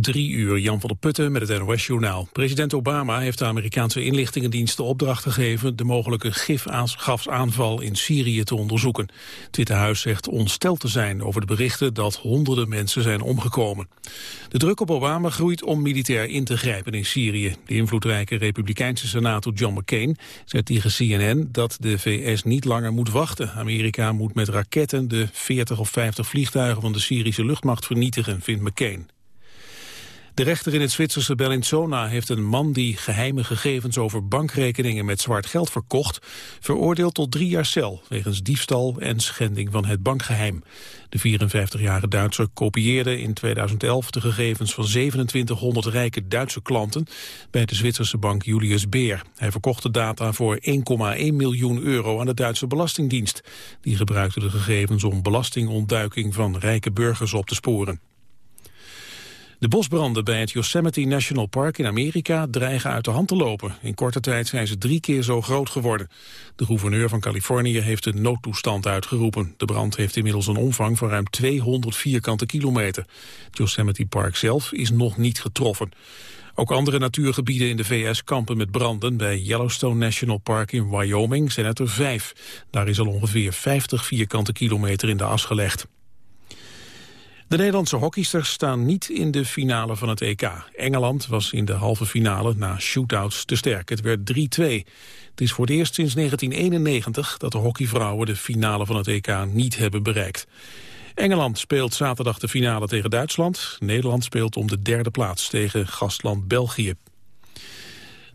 Drie uur, Jan van der Putten met het NOS-journaal. President Obama heeft de Amerikaanse inlichtingendienst de opdracht gegeven... de mogelijke gifgasaanval in Syrië te onderzoeken. Het Witte Huis zegt onstel te zijn over de berichten... dat honderden mensen zijn omgekomen. De druk op Obama groeit om militair in te grijpen in Syrië. De invloedrijke republikeinse senator John McCain zei tegen CNN... dat de VS niet langer moet wachten. Amerika moet met raketten de 40 of 50 vliegtuigen... van de Syrische luchtmacht vernietigen, vindt McCain. De rechter in het Zwitserse Bellinzona heeft een man die geheime gegevens over bankrekeningen met zwart geld verkocht, veroordeeld tot drie jaar cel, wegens diefstal en schending van het bankgeheim. De 54-jarige Duitser kopieerde in 2011 de gegevens van 2700 rijke Duitse klanten bij de Zwitserse bank Julius Beer. Hij verkocht de data voor 1,1 miljoen euro aan de Duitse Belastingdienst. Die gebruikte de gegevens om belastingontduiking van rijke burgers op te sporen. De bosbranden bij het Yosemite National Park in Amerika dreigen uit de hand te lopen. In korte tijd zijn ze drie keer zo groot geworden. De gouverneur van Californië heeft een noodtoestand uitgeroepen. De brand heeft inmiddels een omvang van ruim 200 vierkante kilometer. Het Yosemite Park zelf is nog niet getroffen. Ook andere natuurgebieden in de VS kampen met branden. Bij Yellowstone National Park in Wyoming zijn het er vijf. Daar is al ongeveer 50 vierkante kilometer in de as gelegd. De Nederlandse hockeysters staan niet in de finale van het EK. Engeland was in de halve finale na shootouts te sterk. Het werd 3-2. Het is voor het eerst sinds 1991 dat de hockeyvrouwen de finale van het EK niet hebben bereikt. Engeland speelt zaterdag de finale tegen Duitsland. Nederland speelt om de derde plaats tegen gastland België.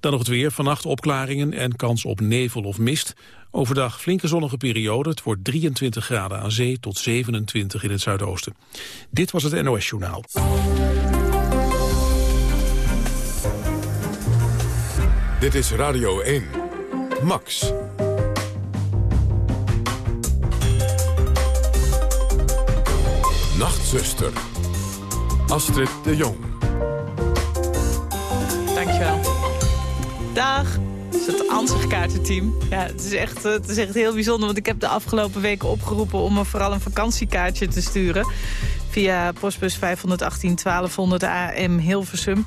Dan nog het weer. Vannacht opklaringen en kans op nevel of mist. Overdag flinke zonnige periode. Het wordt 23 graden aan zee tot 27 in het zuidoosten. Dit was het NOS Journaal. Dit is Radio 1. Max. Nachtzuster. Astrid de Jong. Dag is het ansichtkaartenteam. Ja, het is, echt, het is echt heel bijzonder, want ik heb de afgelopen weken opgeroepen... om me vooral een vakantiekaartje te sturen. Via postbus 518 1200 AM Hilversum.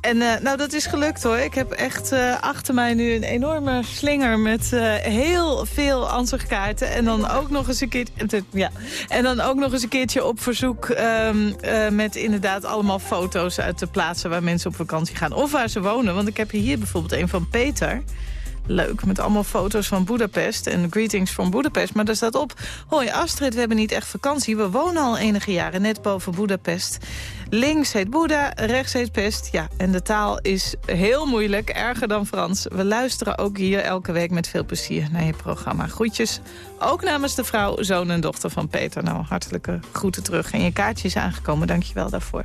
En uh, nou, dat is gelukt hoor. Ik heb echt uh, achter mij nu een enorme slinger met uh, heel veel ansichtkaarten. En dan ook nog eens een keertje, ja. en dan ook nog eens een keertje op verzoek um, met inderdaad allemaal foto's uit de plaatsen waar mensen op vakantie gaan. Of waar ze wonen. Want ik heb hier bijvoorbeeld een van Peter leuk. Met allemaal foto's van Budapest en greetings from Budapest. Maar daar staat op, hoi Astrid, we hebben niet echt vakantie. We wonen al enige jaren net boven Budapest. Links heet Boeddha, rechts heet Pest. Ja, en de taal is heel moeilijk, erger dan Frans. We luisteren ook hier elke week met veel plezier naar je programma. Groetjes, ook namens de vrouw, zoon en dochter van Peter. Nou, hartelijke groeten terug. En je kaartje is aangekomen, dankjewel daarvoor.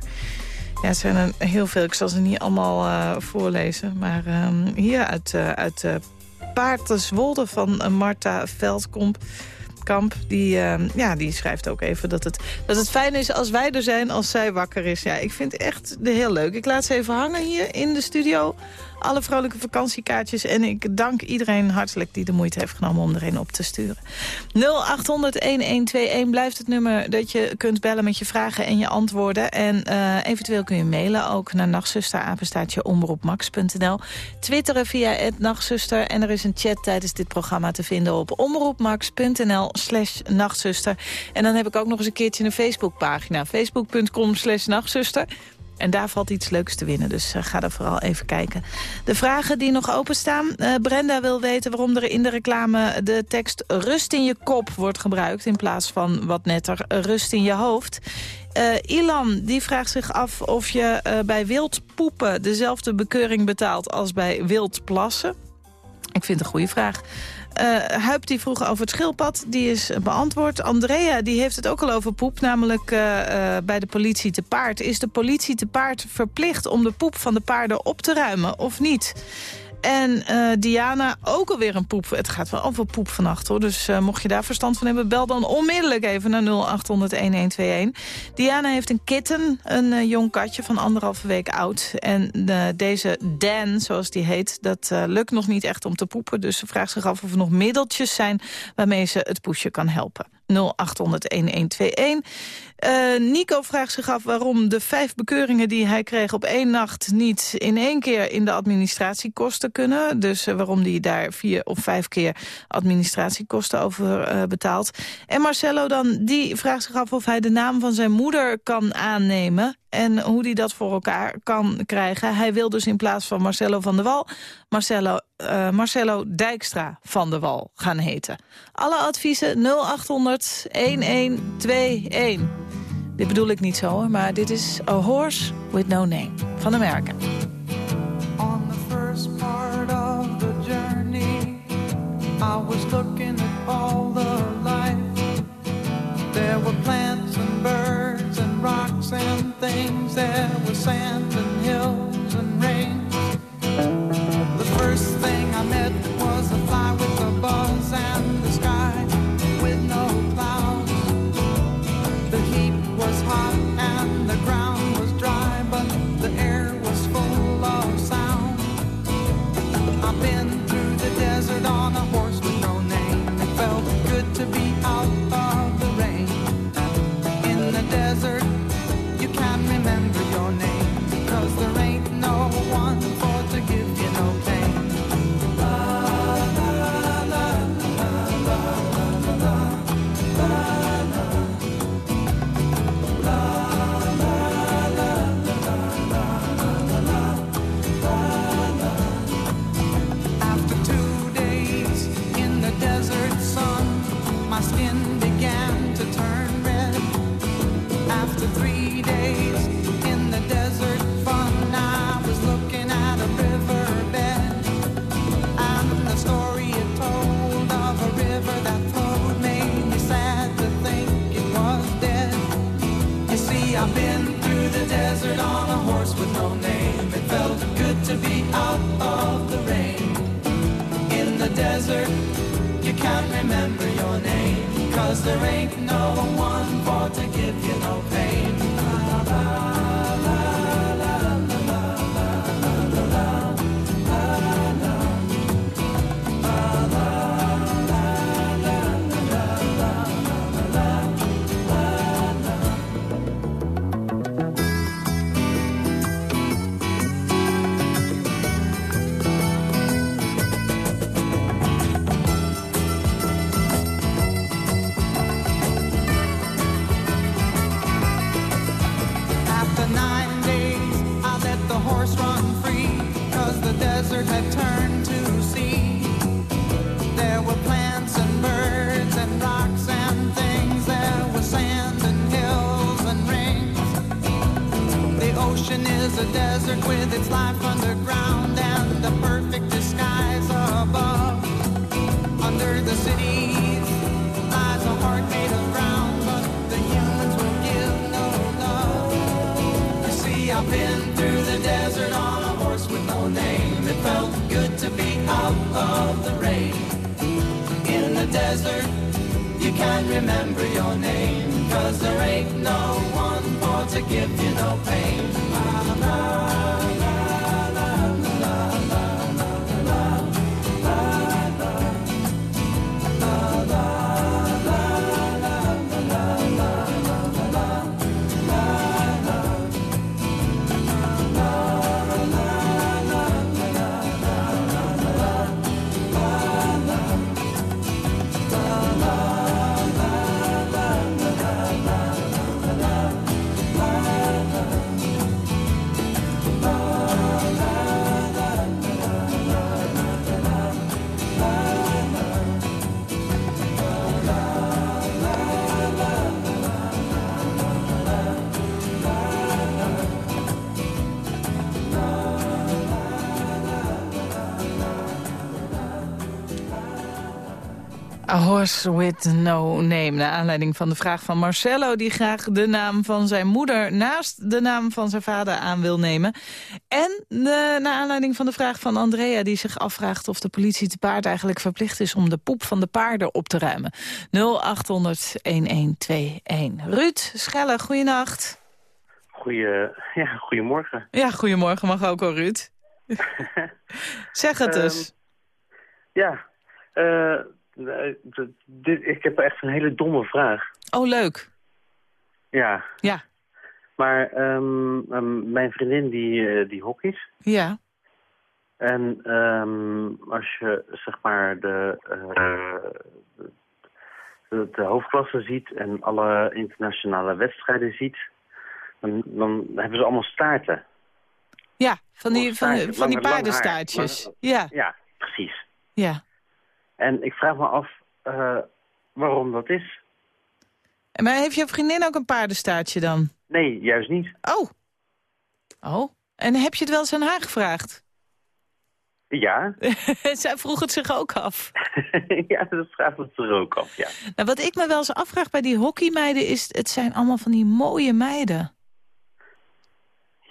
Ja, het zijn er heel veel. Ik zal ze niet allemaal uh, voorlezen. Maar um, hier uit, uh, uit uh, van Marta Veldkomp. Kamp, die, uh, ja, die schrijft ook even dat het, dat het fijn is als wij er zijn als zij wakker is. Ja, ik vind het echt heel leuk. Ik laat ze even hangen hier in de studio alle vrolijke vakantiekaartjes. En ik dank iedereen hartelijk die de moeite heeft genomen om er een op te sturen. 0800-1121 blijft het nummer dat je kunt bellen met je vragen en je antwoorden. En uh, eventueel kun je mailen ook naar nachtzusterapenstaatje. Twitteren via het nachtzuster. En er is een chat tijdens dit programma te vinden op omroepmax.nl slash nachtzuster. En dan heb ik ook nog eens een keertje een Facebookpagina. Facebook.com slash nachtzuster. En daar valt iets leuks te winnen, dus uh, ga er vooral even kijken. De vragen die nog openstaan. Uh, Brenda wil weten waarom er in de reclame de tekst rust in je kop wordt gebruikt... in plaats van wat netter rust in je hoofd. Uh, Ilan die vraagt zich af of je bij wild poepen dezelfde bekeuring betaalt als bij wild plassen. Ik vind het een goede vraag. Uh, Huip die vroeg over het schildpad, die is beantwoord. Andrea die heeft het ook al over poep, namelijk uh, uh, bij de politie te paard. Is de politie te paard verplicht om de poep van de paarden op te ruimen of niet? En uh, Diana, ook alweer een poep. Het gaat wel over poep vannacht hoor. Dus uh, mocht je daar verstand van hebben, bel dan onmiddellijk even naar 0800-1121. Diana heeft een kitten, een uh, jong katje van anderhalve week oud. En deze Dan, zoals die heet, dat lukt nog niet echt om te poepen. Dus ze vraagt zich af of er nog middeltjes zijn waarmee ze het poesje kan helpen. Uh, Nico vraagt zich af waarom de vijf bekeuringen die hij kreeg op één nacht... niet in één keer in de administratiekosten kunnen. Dus uh, waarom hij daar vier of vijf keer administratiekosten over uh, betaalt. En Marcelo dan, die vraagt zich af of hij de naam van zijn moeder kan aannemen en hoe hij dat voor elkaar kan krijgen. Hij wil dus in plaats van Marcelo van der Wal... Marcelo, uh, Marcelo Dijkstra van der Wal gaan heten. Alle adviezen 0800 1121. Dit bedoel ik niet zo, hoor, maar dit is A Horse With No Name van Amerika. On the first part of the journey I was looking at all the life There were plants and birds and rocks and things There was sand A Horse with No Name. Naar aanleiding van de vraag van Marcello... die graag de naam van zijn moeder naast de naam van zijn vader aan wil nemen. En de, naar aanleiding van de vraag van Andrea... die zich afvraagt of de politie te paard eigenlijk verplicht is... om de poep van de paarden op te ruimen. 0800-1121. Ruud Schelle, goeienacht. Goeie, ja, goedemorgen. Ja, goedemorgen mag ook al, Ruud. zeg het eens. Ja, eh, eh, dit, ik heb echt een hele domme vraag. Oh, leuk. Ja, Ja, maar ehm, ehm, mijn vriendin die, eh, die hockeyt. ja. En ehm, als je zeg maar de, eh, de, de hoofdklasse ziet en alle internationale wedstrijden ziet, dan, dan hebben ze allemaal staarten. Ja, van die, van, van die paardenstaartjes. Ja, Ja, precies. ja. En ik vraag me af eh, waarom dat is. Maar heeft jouw vriendin ook een paardenstaartje dan? Nee, juist niet. Oh. Oh. En heb je het wel eens aan haar gevraagd? Ja, Zij vroeg het zich ook af. ja dat vraagt het er ook af, ja. Nou, wat ik me wel eens afvraag bij die hockeymeiden is... het zijn allemaal van die mooie meiden.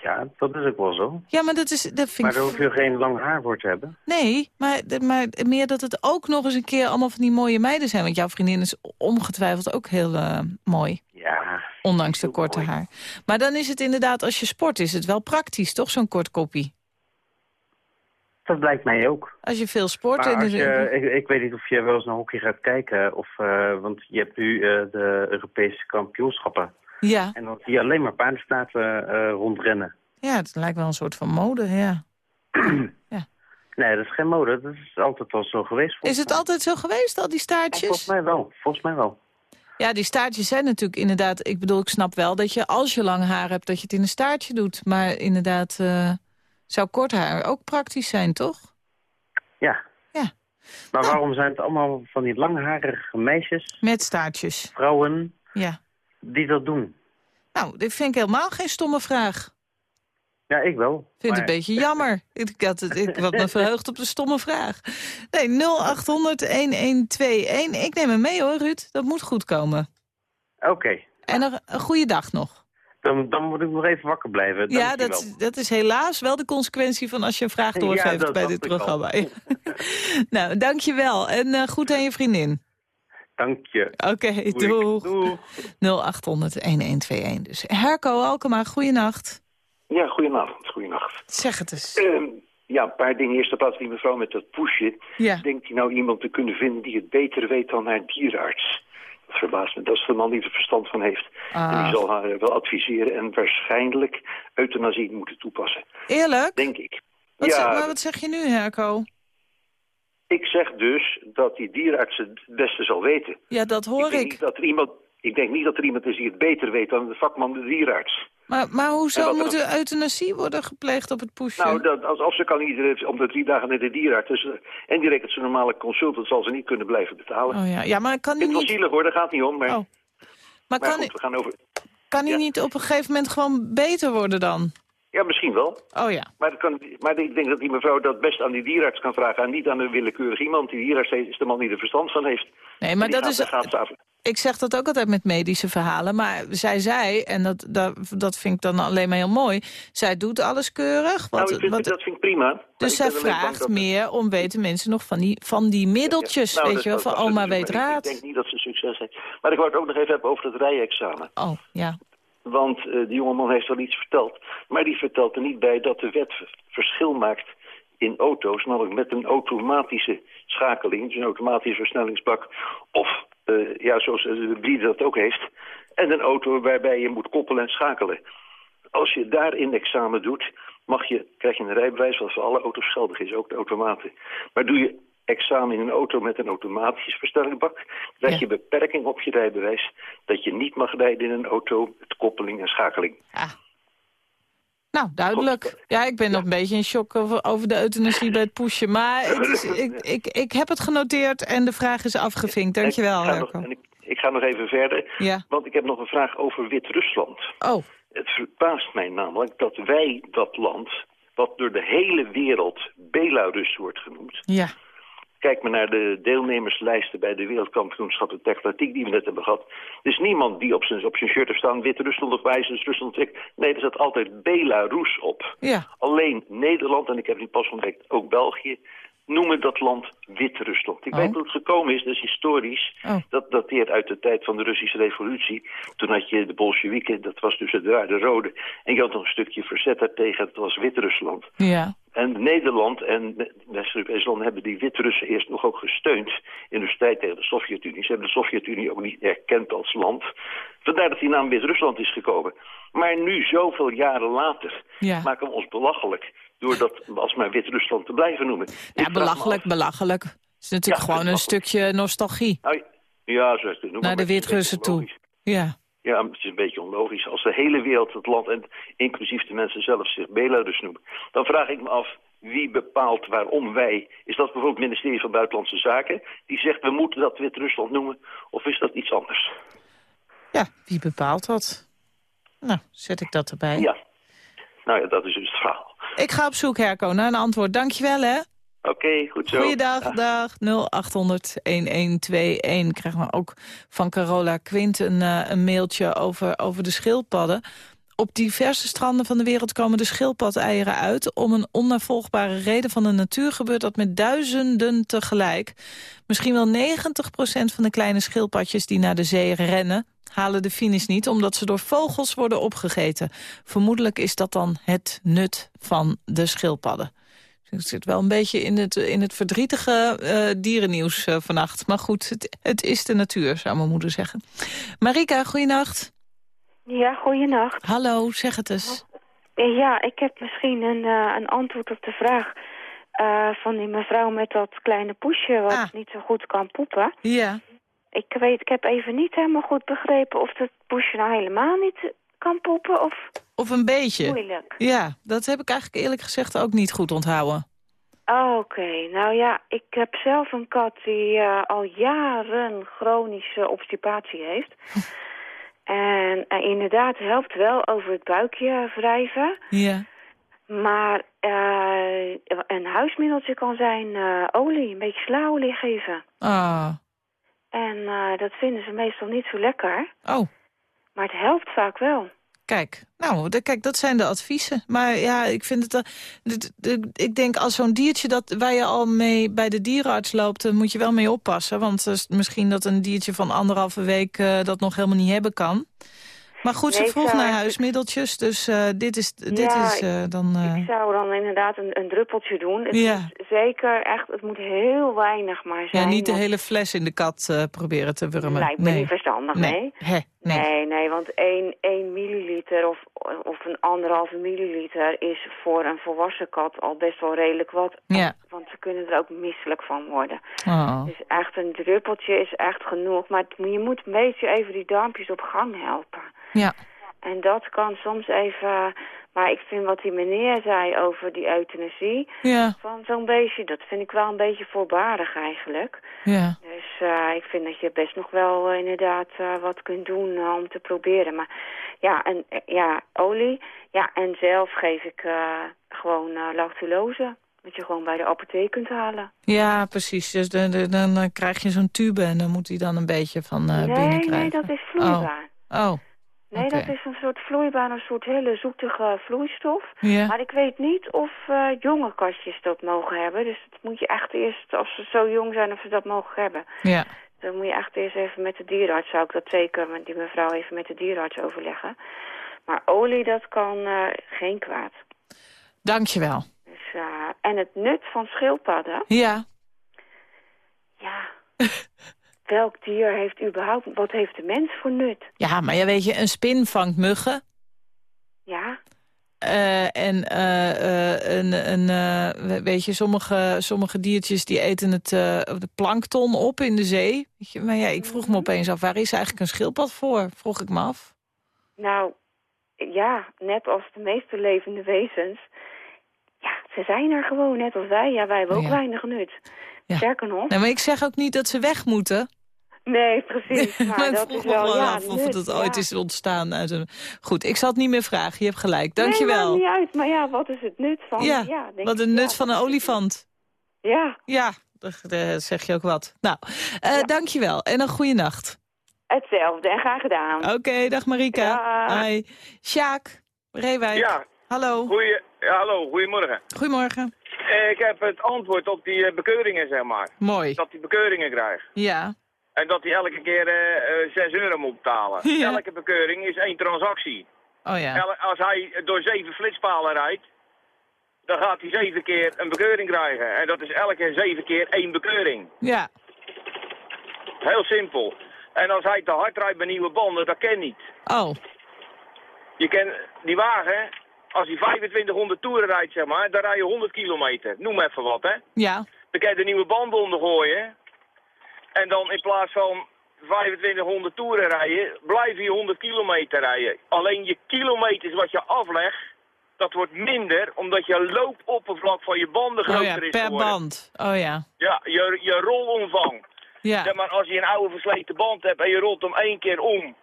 Ja, dat is ook wel zo. Ja, maar dat, is, dat vind Maar daar hoef je geen lang haar voor te hebben. Nee, maar, maar meer dat het ook nog eens een keer allemaal van die mooie meiden zijn. Want jouw vriendin is ongetwijfeld ook heel eh, mooi. Ja, Ondanks de korte mooi. haar. Maar dan is het inderdaad, als je sport, is het wel praktisch, toch? Zo'n kort koppie. dat blijkt mij ook. Als je veel sport... De- ik, ik weet niet of je wel eens naar hockey gaat kijken. Of, eh, want je hebt nu eh, de Europese kampioenschappen. Ja, En dan zie je alleen maar paardenstaarten eh, rondrennen. ja, het lijkt wel een soort van mode, ja. Nee, dat is geen mode. Dat is altijd al zo geweest. Is volgens het mij. altijd zo geweest, al die Volgens staartjes? mij wel. Volgens mij wel. Ja, die staartjes zijn natuurlijk inderdaad... Ik bedoel, ik snap wel dat je als je lang haar hebt... dat je het in een staartje doet. Maar inderdaad, eh, zou kort haar ook praktisch zijn, toch? Ja. Ja. Maar Nou. waarom zijn het allemaal van die langharige meisjes, Met staartjes, vrouwen, ja. Die dat doen? Nou, dit vind ik helemaal geen stomme vraag. Ja, ik wel. Ik vind het een beetje jammer. Ik had, het, ik had me verheugd op de stomme vraag. Nee, 0800-1121. Ik neem hem mee hoor, Ruud. Dat moet goed komen. Oké. En een, een goede dag nog. Dan, dan moet ik nog even wakker blijven. ja, dat, dat is helaas wel de consequentie van als je een vraag doorgeeft Ja, bij dit programma. nou, dankjewel. En eh, goed aan je vriendin. Dank je. Oké, doeg. Doeg. 0800-1121. Dus Herco Alkema, goeienacht. Ja, goedenavond, goedenacht. Zeg het eens. Ehm, ja, een paar dingen. Eerst op plaats die mevrouw met dat poesje. Ja. Denkt hij nou iemand te kunnen vinden die het beter weet dan haar dierenarts? Dat verbaast me. Dat is de man die er verstand van heeft. En Ah. die zal haar eh, wel adviseren en waarschijnlijk euthanasie moeten toepassen. Eerlijk? Denk ik. Wat, zeg, ja, maar wat zeg je nu, Herco? Ik zeg dus dat die dierenarts het beste zal weten. Ja, dat hoor ik, denk ik. Niet dat er iemand, ik denk niet dat er iemand is die het beter weet dan de vakman de dierenarts. Maar, maar hoezo er moet er euthanasie worden gepleegd op het poesje? Nou, dat, als, als ze kan iedereen om de drie dagen naar de dierenarts. Dus, eh, en die rekent zijn normale consult, dat zal ze niet kunnen blijven betalen. oh ja. ja, maar kan Het wel niet... zielig hoor, daar gaat het niet om. Maar, Oh. Maar maar kan, goed, we gaan over... kan ja. niet op een gegeven moment gewoon beter worden dan? Ja, misschien wel. Oh ja. Maar, dat kan, maar ik denk dat die mevrouw dat best aan die dierenarts kan vragen... en niet aan een willekeurig iemand. Die dierenarts is de man die er verstand van heeft. Nee, maar dat gaat- is... Ik zeg dat ook altijd met medische verhalen. Maar zij zei, en dat, dat, dat vind ik dan alleen maar heel mooi... zij doet alles keurig. Wat, nou, ik vind, wat, dat vind ik prima. Dus zij vraagt dat- meer om weten mensen nog van die, van die middeltjes. Nou, weet je wel, van oma weet raad. Ik denk niet dat ze succes heeft. Maar ik wou het ook nog even hebben over het rijexamen. Oh, ja. Want eh, die jongeman heeft wel iets verteld. Maar die vertelt er niet bij dat de wet verschil maakt in auto's. Namelijk met een automatische schakeling. Dus een automatische versnellingsbak. Of, eh, ja, zoals eh, de Blieder dat ook heeft. En een auto waarbij je moet koppelen en schakelen. Als je daar in examen doet, mag je, krijg je een rijbewijs wat voor alle auto's geldig is, ook de automaten. Maar doe je examen in een auto met een automatische versnellingsbak, krijg Ja. je beperking op je rijbewijs dat je niet mag rijden in een auto met koppeling en schakeling. Ah. Nou, duidelijk. Ja, ik ben nog een beetje in shock over, over de euthanasie bij het pushen. Maar het is, ik, ik, ik heb het genoteerd en de vraag is afgevinkt. Dankjewel, Herco. ik, ik ga nog even verder, Ja. want ik heb nog een vraag over Wit-Rusland. Oh, Het verbaast mij namelijk dat wij dat land, wat door de hele wereld Belarus wordt genoemd, ja. Kijk maar naar de deelnemerslijsten bij de wereldkampioenschappen technatiek die we net hebben gehad. Er is niemand die op zijn, op zijn shirt heeft staan Wit-Rusland of wijzers Rusland. Nee, er staat altijd Belarus op. Ja. Alleen Nederland, en ik heb nu pas ontdekt ook België, noemen dat land Wit-Rusland. Ik Oh. weet hoe het gekomen is, dat is historisch. Oh. Dat dateert uit de tijd van de Russische revolutie. Toen had je de Bolsjewieken, dat was dus het de Rode. En je had nog een stukje verzet daartegen, dat was Wit-Rusland. Ja. En Nederland en West-Europese landen hebben die Wit-Russen eerst nog ook gesteund in de strijd tegen de Sovjet-Unie. Ze hebben de Sovjet-Unie ook niet erkend als land. Vandaar dat die naam Wit-Rusland is gekomen. Maar nu, zoveel jaren later, Ja. maken we ons belachelijk door dat alsmaar Wit-Rusland te blijven noemen. Ja, belachelijk, belachelijk. Het is natuurlijk Ja, gewoon een stukje nostalgie Nou, ja, zo is het. Noem maar naar de maar, Wit-Russen toe. Ja. Ja, het is een beetje onlogisch. Als de hele wereld het land, en inclusief de mensen zelf, zich Belarus noemen... dan vraag ik me af, wie bepaalt waarom wij... Is dat bijvoorbeeld het ministerie van Buitenlandse Zaken... die zegt, we moeten dat Wit-Rusland noemen... of is dat iets anders? ja, wie bepaalt dat? Nou, zet ik dat erbij. Ja. Nou ja, dat is dus het verhaal. Ik ga op zoek, Herco, naar een antwoord. Dankjewel, hè. Oké, goed zo. Goeiedag, dag 0800-1121. Ik krijg maar ook van Carola Quint een, eh, een mailtje over, over de schildpadden. Op diverse stranden van de wereld komen de schildpadeieren uit. Om een onnavolgbare reden van de natuur gebeurt dat met duizenden tegelijk. Misschien wel 90% van de kleine schildpadjes die naar de zee rennen... halen de finish niet, omdat ze door vogels worden opgegeten. Vermoedelijk is dat dan het nut van de schildpadden. Ik zit wel een beetje in het, in het verdrietige eh, dierennieuws eh, vannacht. Maar goed, het, het is de natuur, zou mijn moeder zeggen. Marika, goeienacht. Ja, goeienacht. Hallo, zeg het eens. Eh, Ja, ik heb misschien een, een antwoord op de vraag van die mevrouw met dat kleine poesje wat Ah. niet zo goed kan poepen. Ja. Ik weet, ik heb even niet helemaal goed begrepen of dat poesje nou helemaal niet kan poepen of Of een beetje. moeilijk. Ja, dat heb ik eigenlijk eerlijk gezegd ook niet goed onthouden. Oh, Oké, nou ja, ik heb zelf een kat die eh, al jaren chronische obstipatie heeft. en eh, inderdaad helpt wel over het buikje wrijven. Ja. Maar eh, een huismiddeltje kan zijn olie, een beetje slaolie geven. Ah. En dat vinden ze meestal niet zo lekker. Oh, Maar het helpt vaak wel. kijk. Nou, de, kijk, dat zijn de adviezen. Maar ja, ik vind het... eh, ik denk, als zo'n diertje dat, waar je al mee bij de dierenarts loopt... dan moet je wel mee oppassen. Want eh, misschien dat een diertje van anderhalve week eh, dat nog helemaal niet hebben kan. Maar goed, ze Nee, vroeg naar huismiddeltjes. Dus eh, dit is, dit Ja, is eh, dan... eh, Ik zou dan inderdaad een, een druppeltje doen. Het Ja. moet zeker echt, het moet heel weinig maar zijn. ja, niet de want- hele fles in de kat eh, proberen te wurmen. Lijkt me niet verstandig, nee. nee. Nee. Nee, nee, want 1, 1 milliliter of, of een anderhalve milliliter is voor een volwassen kat al best wel redelijk wat. Ja. Want ze kunnen er ook misselijk van worden. Oh. Dus echt een druppeltje is echt genoeg. Maar het- je moet een beetje even die darmpjes op gang helpen. Ja. En dat kan soms even... Maar ik vind wat die meneer zei over die euthanasie Ja, van zo'n beestje... dat vind ik wel een beetje voorbarig eigenlijk. ja. Dus eh, ik vind dat je best nog wel eh, inderdaad eh, wat kunt doen om te proberen. Maar ja, en, ja, olie. Ja, en zelf geef ik gewoon lactulose. Wat je gewoon bij de apotheek kunt halen. Ja, precies. Dus de, de- dan krijg je zo'n tube en dan moet hij dan een beetje van binnen nee, krijgen. nee, dat is vloeibaar. Oh, Nee, dat is een soort vloeibaar, een soort hele zoetige vloeistof. ja. Maar ik weet niet of eh, jonge katjes dat mogen hebben. Dus dat moet je echt eerst, als ze zo jong zijn, of ze dat mogen hebben. ja. Dan moet je echt eerst even met de dierenarts, zou ik dat zeker met die mevrouw even met de dierenarts overleggen. Maar olie, dat kan eh, geen kwaad. Dankjewel. Dus, eh, en het nut van schildpadden, Ja, ja, welk dier heeft überhaupt, wat heeft de mens voor nut? ja, maar ja, weet je, een spin vangt muggen. Ja, eh, en eh, eh, een, een, weet je, sommige, sommige diertjes die eten het de plankton op in de zee. Weet je, maar ja, ik vroeg me opeens af, waar is eigenlijk een schildpad voor? Vroeg ik me af. nou, ja, net als de meeste levende wezens. Ja, ze zijn er gewoon, net als wij. Ja, wij hebben ook Ja. weinig nut. Ja. Sterker nog. Nee, maar ik zeg ook niet dat ze weg moeten. Nee, precies. Maar, Maar ik dat vroeg is me wel, gewoon ja, af of het ja. ooit is ontstaan. Uit een... Goed, ik zal het niet meer vragen. Je hebt gelijk. Nee, Dankjewel. maakt niet uit. Maar ja, wat is het nut van? Ja, denk Wat een nut ja, van een olifant. Ja, Ja, dat zeg je ook wat. Nou, eh, dankjewel en een goede nacht. hetzelfde en graag gedaan. Oké, dag Marika. Hi. Sjaak, Reewijk. Ja, Hallo. goeie, ja, hallo, goedemorgen. Goedemorgen. Eh, ik heb het antwoord op die eh, bekeuringen, zeg maar. Mooi. Dat hij bekeuringen krijgt. Ja. En dat hij elke keer eh, eh, 6 euro moet betalen. Ja. Elke bekeuring is één transactie. Oh ja. El- als hij door zeven flitspalen rijdt, dan gaat hij zeven keer een bekeuring krijgen. En dat is elke zeven keer één bekeuring. Ja. Heel simpel. En als hij te hard rijdt met nieuwe banden, dat ken niet. Oh. Je kent die wagen, als hij 2500 toeren rijdt, zeg maar, dan rij je 100 kilometer. Noem even wat, hè. Ja. Dan kan je de nieuwe banden ondergooien. En dan in plaats van 2500 toeren rijden, blijf je 100 kilometer rijden. Alleen je kilometers wat je aflegt, dat wordt minder, omdat je loopoppervlak van je banden Oh groter ja, is per geworden. band. Oh ja. Ja, je, je rolomvang. Ja. Zeg maar, als je een oude versleten band hebt en je rolt hem één keer om,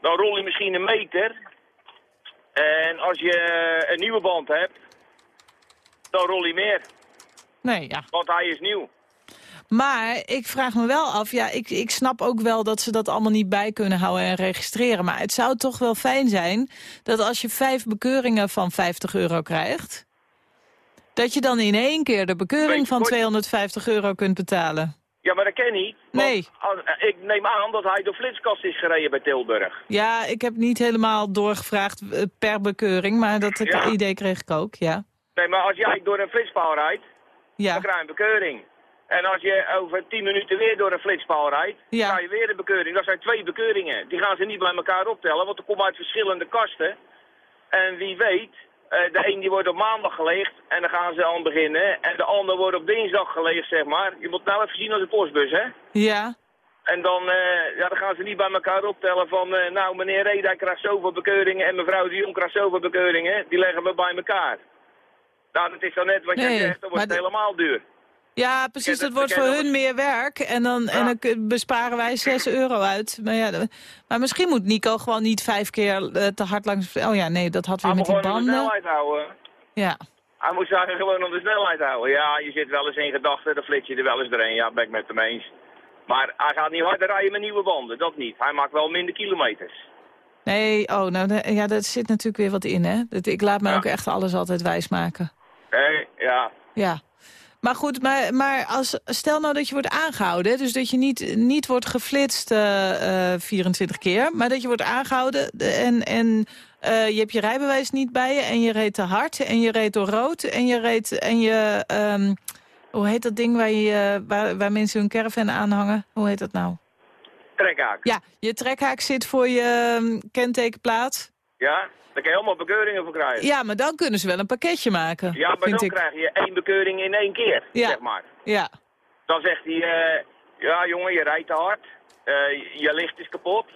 dan rol je misschien een meter. En als je een nieuwe band hebt, dan rol je meer, Nee, ja. want hij is nieuw. Maar ik vraag me wel af, ja, ik, ik snap ook wel dat ze dat allemaal niet bij kunnen houden en registreren. Maar het zou toch wel fijn zijn dat als je vijf bekeuringen van 50 euro krijgt, dat je dan in één keer de bekeuring van kort. 250 euro kunt betalen. Ja, maar dat ken niet. Nee. eh, ik neem aan dat hij door flitskast is gereden bij Tilburg. Ja, ik heb niet helemaal doorgevraagd eh, per bekeuring, maar dat Ja. idee kreeg ik ook, ja. Nee, maar als jij door een flitspaal rijdt, Ja, dan krijg je een bekeuring. En als je over 10 minuten weer door een flitspaal rijdt, Ja. krijg je weer een bekeuring. Dat zijn twee bekeuringen. Die gaan ze niet bij elkaar optellen, want er komen uit verschillende kasten. En wie weet, eh, de een die wordt op maandag geleegd en dan gaan ze aan beginnen. En de ander wordt op dinsdag geleegd, zeg maar. Je moet nou even zien als een postbus, hè? ja, En dan, eh, ja, dan gaan ze niet bij elkaar optellen van, eh, nou meneer Reda krijgt zoveel bekeuringen en mevrouw de Jong krijgt zoveel bekeuringen. Die leggen we bij elkaar. Nou, dat is dan net wat jij Nee, zegt, dan wordt het helemaal duur. Ja, precies. Dat dat- wordt voor hun meer werk. En dan, en dan besparen wij 6 euro uit. Maar, ja, maar misschien moet Nico gewoon niet vijf keer eh, te hard langs... Oh ja, nee, dat had weer Hij met moet die gewoon aan de banden. snelheid houden. Ja. Hij moet zaken gewoon aan de snelheid houden. Ja, je zit wel eens in gedachten, dan flits je er wel eens doorheen. Ja, ben ik met hem eens. Maar hij gaat niet harder rijden met nieuwe banden, dat niet. Hij maakt wel minder kilometers. Nee, oh, nou, ja, dat zit natuurlijk weer wat in, hè. Dat, ik laat me Ja. ook echt alles altijd wijsmaken. Nee, ja. Ja. Maar goed, maar, maar als, stel nou dat je wordt aangehouden... dus dat je niet, niet wordt geflitst eh, eh, 24 keer... maar dat je wordt aangehouden de- en, en eh, je hebt je rijbewijs niet bij je... en je reed te hard en je reed door rood en je reed... En je, ehm, hoe heet dat ding waar, je, eh, waar, waar mensen hun caravan aanhangen? Hoe heet dat nou? Trekhaak. Ja, je trekhaak zit voor je ehm, kentekenplaat. Ja, daar kan je helemaal bekeuringen voor krijgen. Ja, maar dan kunnen ze wel een pakketje maken, Ja, maar dan ik. krijg je één bekeuring in één keer, Ja. zeg maar. Ja, Dan zegt hij, eh, ja jongen, je rijdt te hard. Eh, je licht is kapot.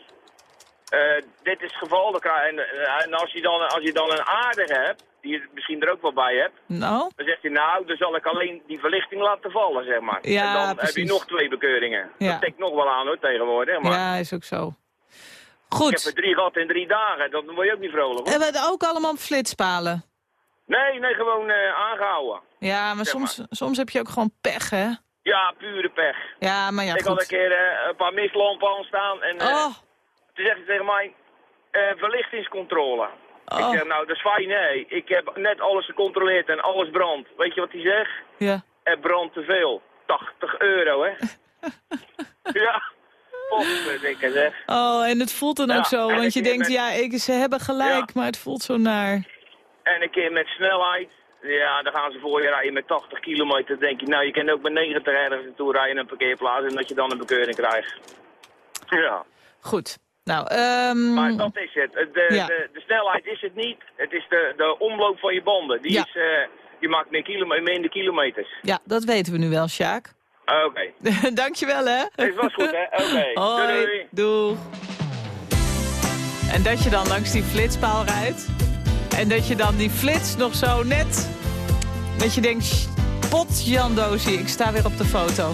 Eh, dit is het geval. En, en als, je dan, als je dan een aardige hebt, die je misschien er ook wel bij hebt, nou, dan zegt hij, nou, dan zal ik alleen die verlichting laten vallen, zeg maar. Ja, en dan heb je nog twee bekeuringen. Ja. Dat steekt nog wel aan hoor, tegenwoordig. Maar ja, is ook zo. Ik heb Goed. er drie gehad in drie dagen. Dan word je ook niet vrolijk hoor. En we ook allemaal flitspalen. Nee, nee, gewoon eh, aangehouden. Ja, maar Zeg soms, soms heb je ook gewoon pech, hè? Ja, pure pech. Ja, maar ja, ik had een goed. keer eh, een paar mistlampen aan staan en eh, Oh, toen zegt hij tegen mij, verlichtingscontrole. oh, Ik zeg, nou, dat is fijn, nee. Ik heb net alles gecontroleerd en alles brandt. Weet je wat hij zegt? ja. Er brandt te veel. 80 euro, hè? ja. Zeg. Oh, en het voelt dan Ja, ook zo, en want je denkt, met- ja, ik, ze hebben gelijk, Ja. maar het voelt zo naar. En een keer met snelheid. Ja, dan gaan ze voor je rijden met 80 kilometer. Dan denk je, nou, je kan ook met 90 ergens naartoe rijden in een parkeerplaats. En dat je dan een bekeuring krijgt. Ja. Goed. Nou, ehm Maar dat is het. De, Ja. de, de snelheid is het niet. Het is de, de omloop van je banden. Die, Ja. is, eh, die maakt meer kilome minder kilometers. ja, dat weten we nu wel, Sjaak. Oké. Dankjewel, hè? Het was goed, hè? Oké. Hoi, Doei, doei. doeg. En dat je dan langs die flitspaal rijdt. En dat je dan die flits nog zo net... Dat je denkt, pot Jan Dozie, ik sta weer op de foto.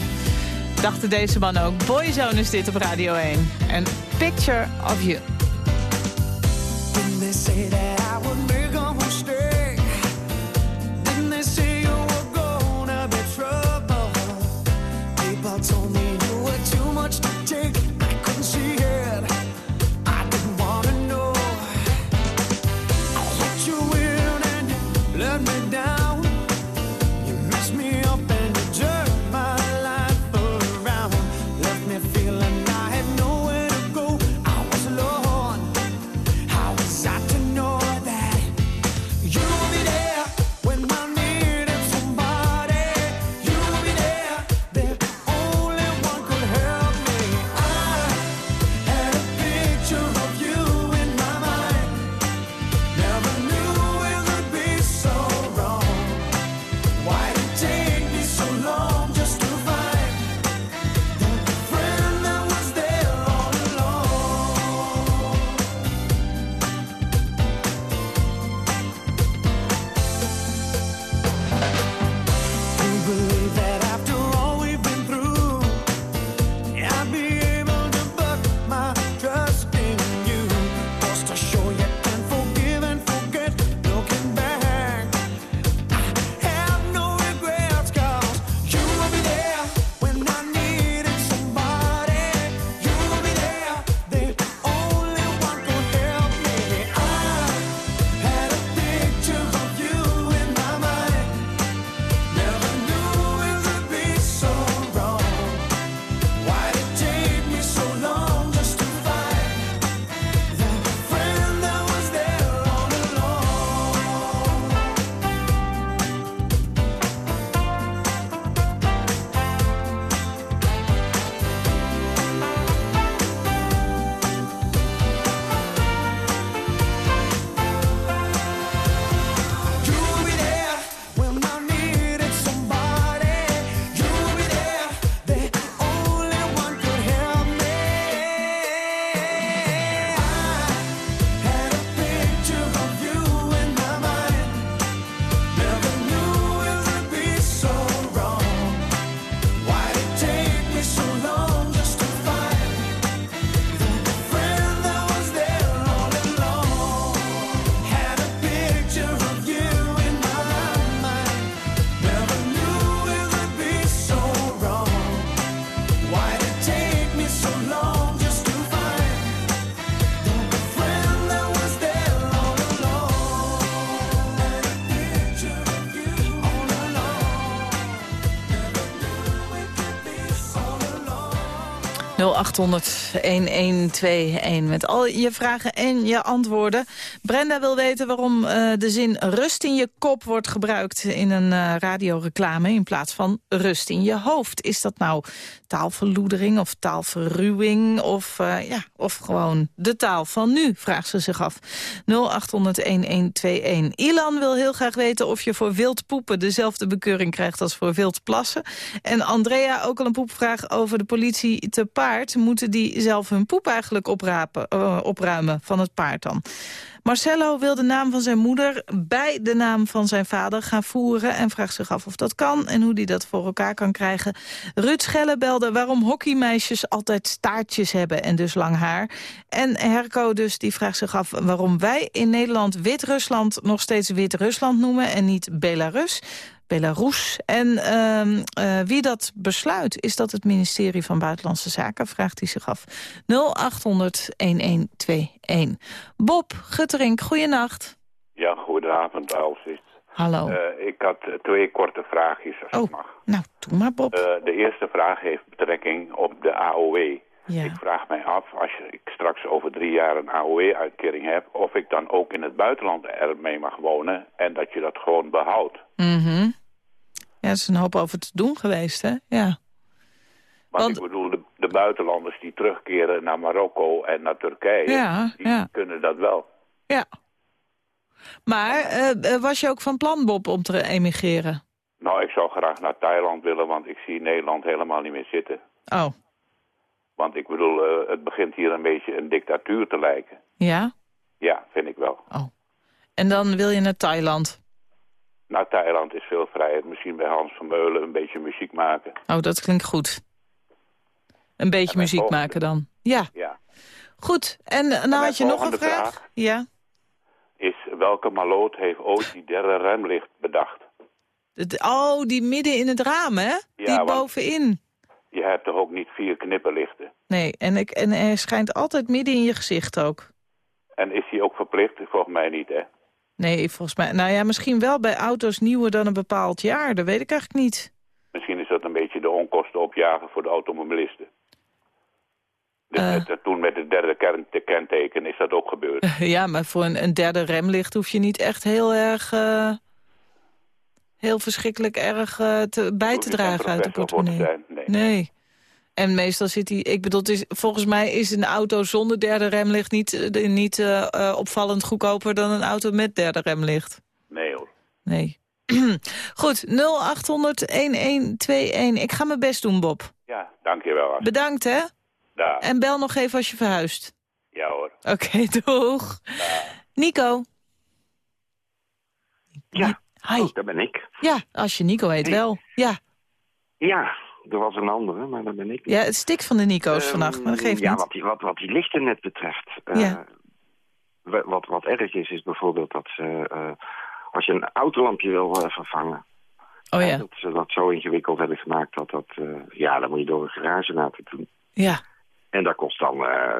Dachten deze man ook. Boyzone is dit op Radio 1. En Picture of You. 800 met al je vragen en je antwoorden. Brenda wil weten waarom eh, de zin rust in je kop wordt gebruikt in een uh, radioreclame in plaats van rust in je hoofd. Is dat nou taalverloedering of taalverruwing of, uh, ja, of gewoon de taal van nu, vraagt ze zich af. 0800-1121. Ilan wil heel graag weten of je voor wild poepen dezelfde bekeuring krijgt als voor wild plassen. En Andrea ook al een poepvraag over de politie te paard. Moeten die zelf hun poep eigenlijk oprapen, uh, opruimen van het paard dan? Marcello wil de naam van zijn moeder bij de naam van zijn vader gaan voeren... en vraagt zich af of dat kan en hoe hij dat voor elkaar kan krijgen. Ruud Schelle belde waarom hockeymeisjes altijd staartjes hebben en dus lang haar. En Herco dus, die vraagt zich af waarom wij in Nederland Wit-Rusland... nog steeds Wit-Rusland noemen en niet Belarus... Belarus. En uh, uh, wie dat besluit, is dat het ministerie van Buitenlandse Zaken? Vraagt hij zich af. 0800-1121. Bob Gutterink, goeienacht. Ja, goedenavond, Alfred. Hallo. Uh, ik had twee korte vraagjes, als oh, het mag. nou, doe maar, Bob. de eerste vraag heeft betrekking op de AOW. Ja. Ik vraag mij af, als ik straks over drie jaar een AOW-uitkering heb... of ik dan ook in het buitenland ermee mag wonen en dat je dat gewoon behoudt. Mm ja, er is een hoop over te doen geweest, hè? Ja. Want, Want ik bedoel, de, de, buitenlanders die terugkeren naar Marokko en naar Turkije... Ja, die ja. kunnen dat wel. Ja. Maar uh, was je ook van plan, Bob, om te emigreren? Nou, ik zou graag naar Thailand willen, want ik zie Nederland helemaal niet meer zitten. Oh. Want ik bedoel, uh, het begint hier een beetje een dictatuur te lijken. Ja? Ja, vind ik wel. Oh. En dan wil je naar Thailand? Nou, Thailand is veel vrijheid. Misschien bij Hans Vermeulen een beetje muziek maken. Oh, dat klinkt goed. Een beetje muziek volgende... maken dan. Ja. ja. Goed. En nou had je nog een vraag? vraag? Ja. Is welke maloot heeft ooit die derde remlicht bedacht? Het, oh, die midden in het raam, hè? Ja, die bovenin. Je hebt toch ook niet vier knipperlichten? Nee, en, ik, en hij schijnt altijd midden in je gezicht ook. En is die ook verplicht? Volgens mij niet, hè? Nee, volgens mij... Nou ja, misschien wel bij auto's nieuwer dan een bepaald jaar. Dat weet ik eigenlijk niet. Misschien is dat een beetje de onkosten opjagen voor de automobilisten. Dus Uh. met, toen met het derde kern, de kenteken is dat ook gebeurd. ja, maar voor een, een, derde remlicht hoef je niet echt heel erg... Uh, heel verschrikkelijk erg uh, te, bij te dragen uit de portemonnee. Nee. En meestal zit hij... Ik bedoel, is, volgens mij is een auto zonder derde remlicht niet, niet uh, uh, opvallend goedkoper dan een auto met derde remlicht. Nee hoor. Nee. Goed, 0800-1121. Ik ga mijn best doen, Bob. Ja, dankjewel. Bedankt, hè? Dag. En bel nog even als je verhuist. Ja hoor. Oké, okay, doeg. Nico. Ja, Hi. oh, dat ben ik. Ja, als je Nico heet Hey. wel. Ja. Ja, er was een andere, maar dat ben ik. ja, het stik van de Nico's Ehm, vannacht, maar dat geeft ja, niet. Wat die, wat, wat die lichten net betreft. eh, Ja. wa- wat, wat erg is, is bijvoorbeeld dat ze, eh, als je een autolampje wil eh, vervangen... Oh ja, Dat ze dat zo ingewikkeld hebben gemaakt dat dat... ja, dan moet je door een garage laten doen. ja. En dat kost dan eh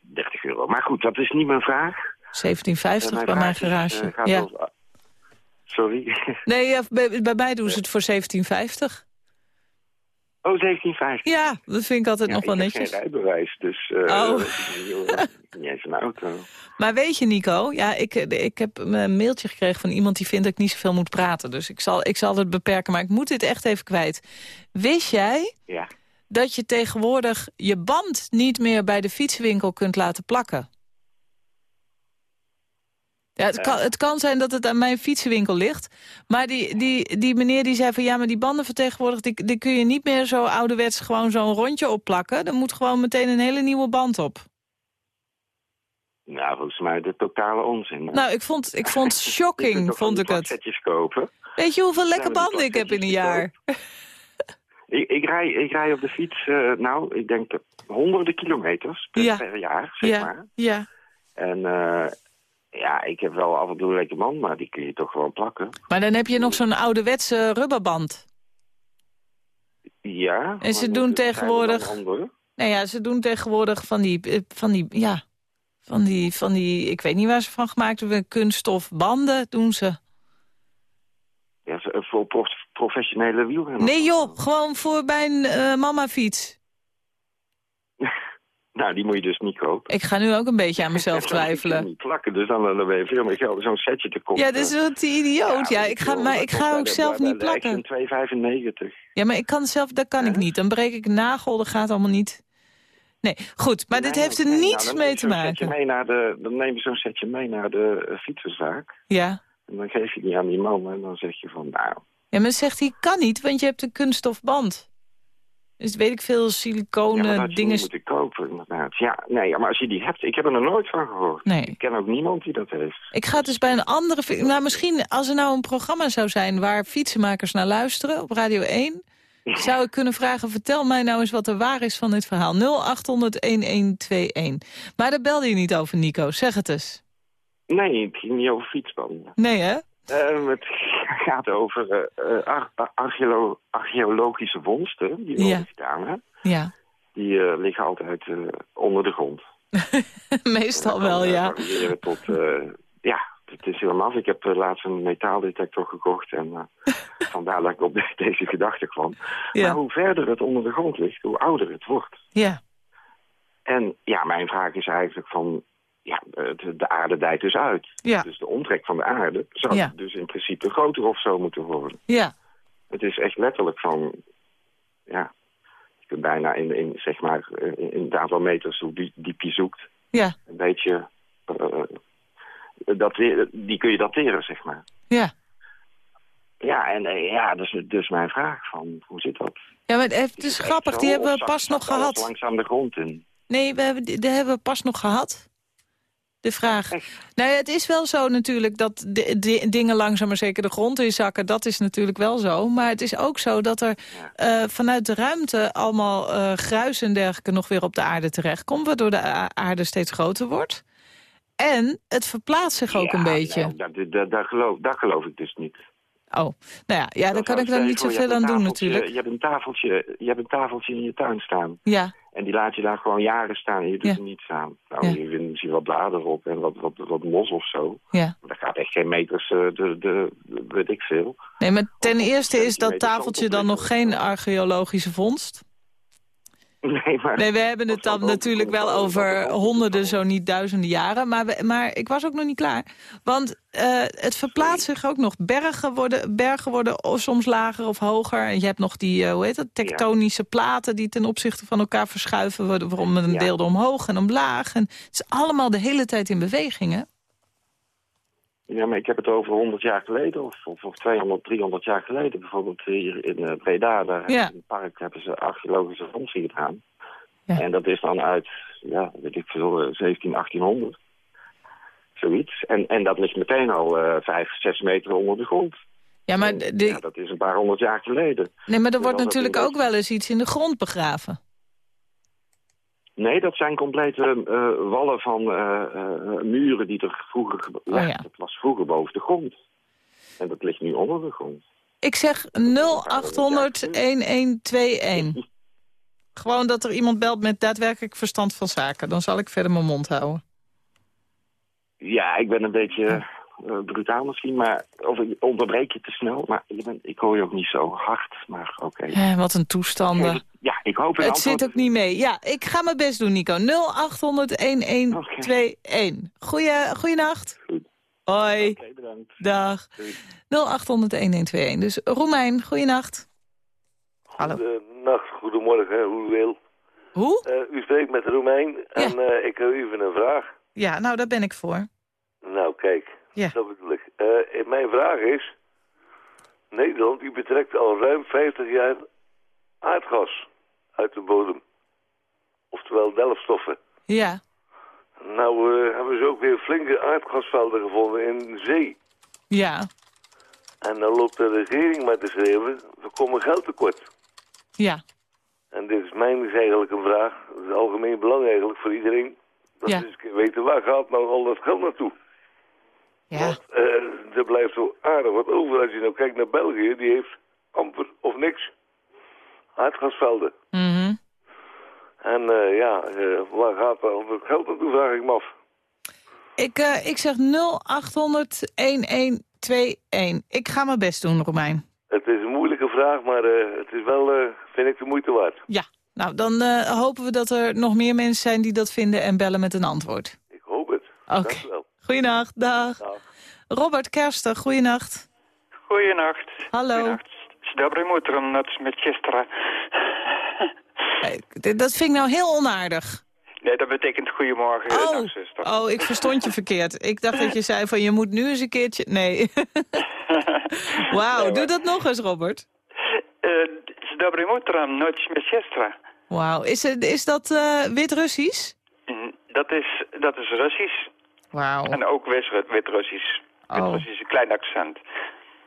30 euro. Maar goed, dat is niet mijn vraag. 1750 Eh, bij mijn is, garage. ja. over- Sorry. Nee, ja, bij, bij mij doen ze het voor 1750. Oh, 1750. Ja, dat vind ik altijd Ja, nog wel ik heb netjes. geen rijbewijs, dus... eh Oh. niet eens een auto. Maar weet je, Nico, ja, ik, ik heb een mailtje gekregen van iemand die vindt dat ik niet zoveel moet praten. Dus ik zal, ik zal het beperken, maar ik moet dit echt even kwijt. Wist jij Ja. dat je tegenwoordig je band niet meer bij de fietswinkel kunt laten plakken? Ja, het, kan, het kan zijn dat het aan mijn fietsenwinkel ligt. Maar die, die, die meneer die zei van ja, maar die banden van tegenwoordig... Die, die kun je niet meer zo ouderwets gewoon zo'n rondje opplakken. Er moet gewoon meteen een hele nieuwe band op. Nou, volgens mij de totale onzin. Nou, ik vond, ik vond shocking, vond ik het. kopen. Weet je hoeveel lekke Zijn er die banden ik heb in een jaar? Ik, ik, rij, ik rij op de fiets, eh, nou, ik denk de honderden kilometers per, Ja. per jaar, zeg Ja, maar. ja. En eh, ja, ik heb wel af en toe een lekker band, maar die kun je toch gewoon plakken. Maar dan heb je nog zo'n ouderwetse rubberband. Ja. En ze doen tegenwoordig-. Nou ja, ze doen tegenwoordig van die, eh, van die, ja, van die, van die, ik weet niet waar ze van gemaakt hebben, kunststofbanden doen ze. Ja, ze- voor prof- professionele wielrenners. Nee joh, gewoon voor mijn eh mama fiets. Nou, die moet je dus niet kopen. Ik ga nu ook een beetje aan mezelf twijfelen. niet plakken, dus dan, ben je veel meer geld. Zo'n setje te kopen. Ja, dat is wat die idioot. Ja, ik ga, maar ik ga ook zelf niet plakken. Een 2,95. Ja, maar ik kan zelf, dat kan ik niet. Dan breek ik nagel, dat gaat allemaal niet. Nee, goed, maar dit heeft er nou, niets dan mee te maken. Mee naar de, dan neem je zo'n setje mee naar de uh, fietsenzaak. Ja. En dan geef je die aan die man en dan zeg je van, nou... Ja, maar zegt hij, kan niet, want je hebt een kunststof band. Dus weet ik veel, Ja, siliconen je dingen... moeten kopen, inderdaad. Ja, nee, maar als je die hebt... Ik heb er nog nooit van gehoord. Nee. Ik ken ook niemand die dat heeft. Ik ga het dus bij een andere... Nou, misschien als er nou een programma zou zijn... waar fietsenmakers naar luisteren op Radio 1... zou ik kunnen vragen, vertel mij nou eens wat er waar is van dit verhaal. 0800-1121. Maar daar belde je niet over, Nico. Zeg het eens. Nee, het ging niet over fietsbanden. Nee, hè? Eh, het gaat over eh, eh, ar- ar- archeolo- archeologische vondsten die we Ja. hebben gedaan. Hè? Ja, Die eh, liggen altijd onder de grond. meestal wel, ja. tot, ja, het is helemaal. Ik heb laatst een metaaldetector gekocht en vandaar dat ik op de- deze gedachte kwam. Ja. Maar hoe verder het onder de grond ligt, hoe ouder het wordt. Ja, En ja, mijn vraag is eigenlijk van, ja, de, de aarde dijt dus uit. Ja. Dus de omtrek van de aarde zou Ja. dus in principe groter of zo moeten worden. ja. Het is echt letterlijk van, ja, je kunt bijna in, in zeg maar, eh, in, in het aantal meters hoe diep, diep je zoekt, Ja, een beetje, eh, dat, die kun je dateren, zeg maar. ja. Ja, en eh, ja, dus, dus mijn vraag van, hoe zit dat? Ja, maar het is grappig, die hebben we pas nog gehad. langzaam de grond in. Nee, we hebben, die die hebben we pas nog gehad. De vraag. Nou ja, het is wel zo natuurlijk dat de, de- dingen langzaam maar zeker de grond in zakken. Dat is natuurlijk wel zo. Maar het is ook zo dat er eh, vanuit de ruimte allemaal eh, gruis en dergelijke nog weer op de aarde terechtkomt. Waardoor de aarde steeds groter wordt. En het verplaatst zich ook Ja, een beetje. nee, dat, dat, dat, geloof, dat geloof ik dus niet. Oh, nou ja, ja daar kan ik dan niet zoveel aan doen natuurlijk. Je hebt, een tafeltje, je hebt een tafeltje in je tuin staan. Ja, En die laat je daar gewoon jaren staan en je doet Ja. er niets aan. Nou, Ja. je vindt misschien wat bladeren op en wat, wat, wat mos of zo. ja. Maar dat gaat echt geen meters, eh, de, de, de- weet ik veel. Nee, maar ten eerste is dat tafeltje dan nog geen archeologische vondst. Nee, maar... Nee, we hebben het dan natuurlijk wel over honderden, zo niet duizenden jaren. Maar, we, maar ik was ook nog niet klaar. Want eh, het verplaatst zich ook nog. Bergen worden, bergen worden o- soms lager of hoger. En je hebt nog die, eh, hoe heet dat, tektonische platen... die ten opzichte van elkaar verschuiven. worden, Waarom een Ja. deel omhoog en omlaag. En het is allemaal de hele tijd in beweging, hè? Ja, maar ik heb het over 100 jaar geleden of, of, of 200, 300 jaar geleden. Bijvoorbeeld hier in eh, Breda, daar Ja. in het park hebben ze archeologische vondsten gedaan. Ja. En dat is dan uit, ja, weet ik veel, eh, 17, 1800. Zoiets. En, en dat ligt meteen al eh 5, 6 meter onder de grond. Ja, maar, de, Ja, dat is een paar honderd jaar geleden. nee, maar er wordt natuurlijk ook wel eens iets in de grond begraven. Nee, dat zijn complete eh, wallen van eh, eh, muren die er vroeger... ge- Oh ja. Dat was vroeger boven de grond. En dat ligt nu onder de grond. Ik zeg 0800-1121. Gewoon dat er iemand belt met daadwerkelijk verstand van zaken. Dan zal ik verder mijn mond houden. Ja, ik ben een beetje eh, brutaal misschien, maar... Of ik onderbreek je te snel, maar je bent, ik hoor je ook niet zo hard. Maar oké. Eh, wat een toestanden. Ja, ik hoop Het antwoord. zit ook niet mee. Ja, ik ga mijn best doen, Nico. 0800-1121. Goeie, goeienacht. Hoi. Oké, bedankt. Dag. 0800-1121. Dus Romein, goeienacht. Hallo. Nacht, goedemorgen, hoe u wil. Hoe? Eh, u spreekt met Romein en eh, ik heb even een vraag. Ja, nou, daar ben ik voor. Nou, kijk, Ja. dat bedoel ik. Eh, mijn vraag is, Nederland die betrekt al ruim 50 jaar aardgas uit de bodem. Oftewel delfstoffen. Ja. Nou eh, hebben ze ook weer flinke aardgasvelden gevonden in zee. Ja. En dan loopt de regering maar te schreeuwen, we komen geld tekort. Ja. En dit is mijn is eigenlijk een vraag, dat is algemeen belang eigenlijk voor iedereen. Dat Ja. weten, waar gaat nou al dat geld naartoe? Ja. Eh, er blijft zo aardig wat over. Als je nou kijkt naar België, die heeft amper of niks aardgasvelden. Mhm. En eh, ja, eh, waar gaat al dat geld naartoe, vraag ik me af. Ik, ik zeg 0800-1121. Ik ga mijn best doen, Romein. Het is een moeilijke vraag, maar het is wel, vind ik, de moeite waard. Ja, Nou, dan hopen we dat er nog meer mensen zijn die dat vinden en bellen met een antwoord. Ik hoop het. Oké. Goeienacht, dag. Dag. Robert Kersten, goeienacht. Goeienacht. Hallo. Goeienacht. Dat is met Chestra. Eh, Dat vind ik nou heel onaardig. Nee, dat betekent goedemorgen, Oh, dag zuster. oh, ik verstond je verkeerd. Ik dacht dat je zei van je moet nu eens een keertje... Nee. Wauw, doe dat nog eens, Robert. Dobry utrem, nooit met Chestra. Wauw, is, het- is dat eh, Wit-Russisch? Dat is, dat is Russisch. Wauw. En ook Wit- Wit-Russisch. Oh. Wit-Russisch, een klein accent.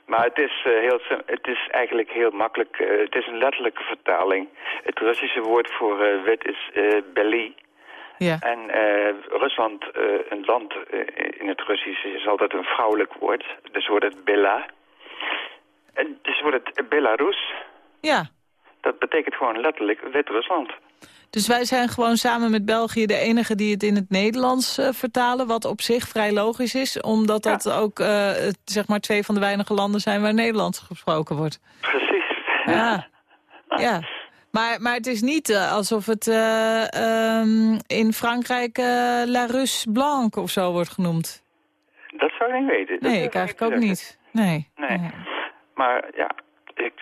Maar het is, eh, heel, het is eigenlijk heel makkelijk. eh, het is een letterlijke vertaling. Het Russische woord voor eh, wit is beli. Ja. En eh, Rusland, een land in het Russisch, is altijd een vrouwelijk woord. Dus wordt het Bela. En dus wordt het Belarus. Ja. Dat betekent gewoon letterlijk Wit-Rusland. Dus wij zijn gewoon samen met België de enige die het in het Nederlands eh, vertalen. Wat op zich vrij logisch is. Omdat dat ook eh, zeg maar twee van de weinige landen zijn waar Nederlands gesproken wordt. Precies. Ja. ja. Maar, maar het is niet eh, alsof het eh, ehm, in Frankrijk La Russe Blanc of zo wordt genoemd. Dat zou ik niet weten. Dat Nee, ik eigenlijk ook niet. Nee. zeggen. Nee. Maar ja, ik,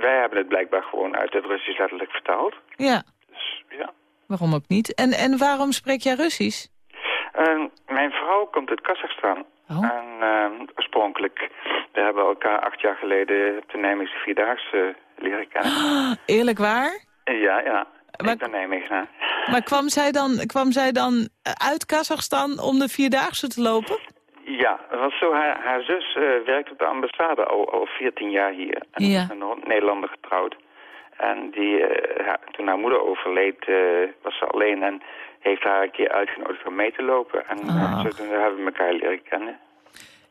wij hebben het blijkbaar gewoon uit het Russisch letterlijk vertaald. Ja. Dus ja. Waarom ook niet? En, en waarom spreek jij Russisch? Eh, mijn vrouw komt uit Kazachstan. Oh. En eh, oorspronkelijk, we hebben elkaar acht jaar geleden op de Nijmeegse Vierdaagse leren kennen. Ah, Eerlijk waar? Ja, ja. Maar- Ik ben. Maar kwam zij dan, kwam zij dan uit Kazachstan om de Vierdaagse te lopen? Ja, was zo, haar, haar zus eh, werkt op de ambassade al, al 14 jaar hier. En Ja. is een Nederlander getrouwd. En die, eh, ja, toen haar moeder overleed, eh, was ze alleen en heeft haar een keer uitgenodigd om mee te lopen. En Ach. zodoende hebben we elkaar leren kennen.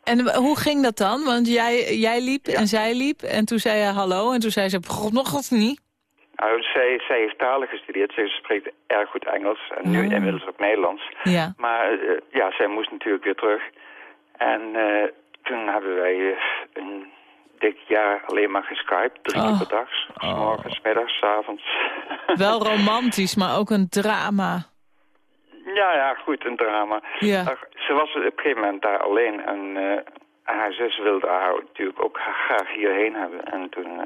En hoe ging dat dan? Want jij, jij liep en zij liep en toen zei je hallo en toen zei ze, god nog of niet? Nou, zij, zij heeft talen gestudeerd. Zij spreekt erg goed Engels en nu Ah. inmiddels ook Nederlands. Ja. Maar ja, zij moest natuurlijk weer terug. En eh, toen hebben wij eh, een dik jaar alleen maar geskyped. Drie keer Oh. per dag. 's Morgens, middags, 's avonds. Wel romantisch, maar ook een drama. ja, ja, goed, een drama. Ja. Ach, ze was op een gegeven moment daar alleen. En eh, haar zus wilde haar natuurlijk ook graag hierheen hebben. En toen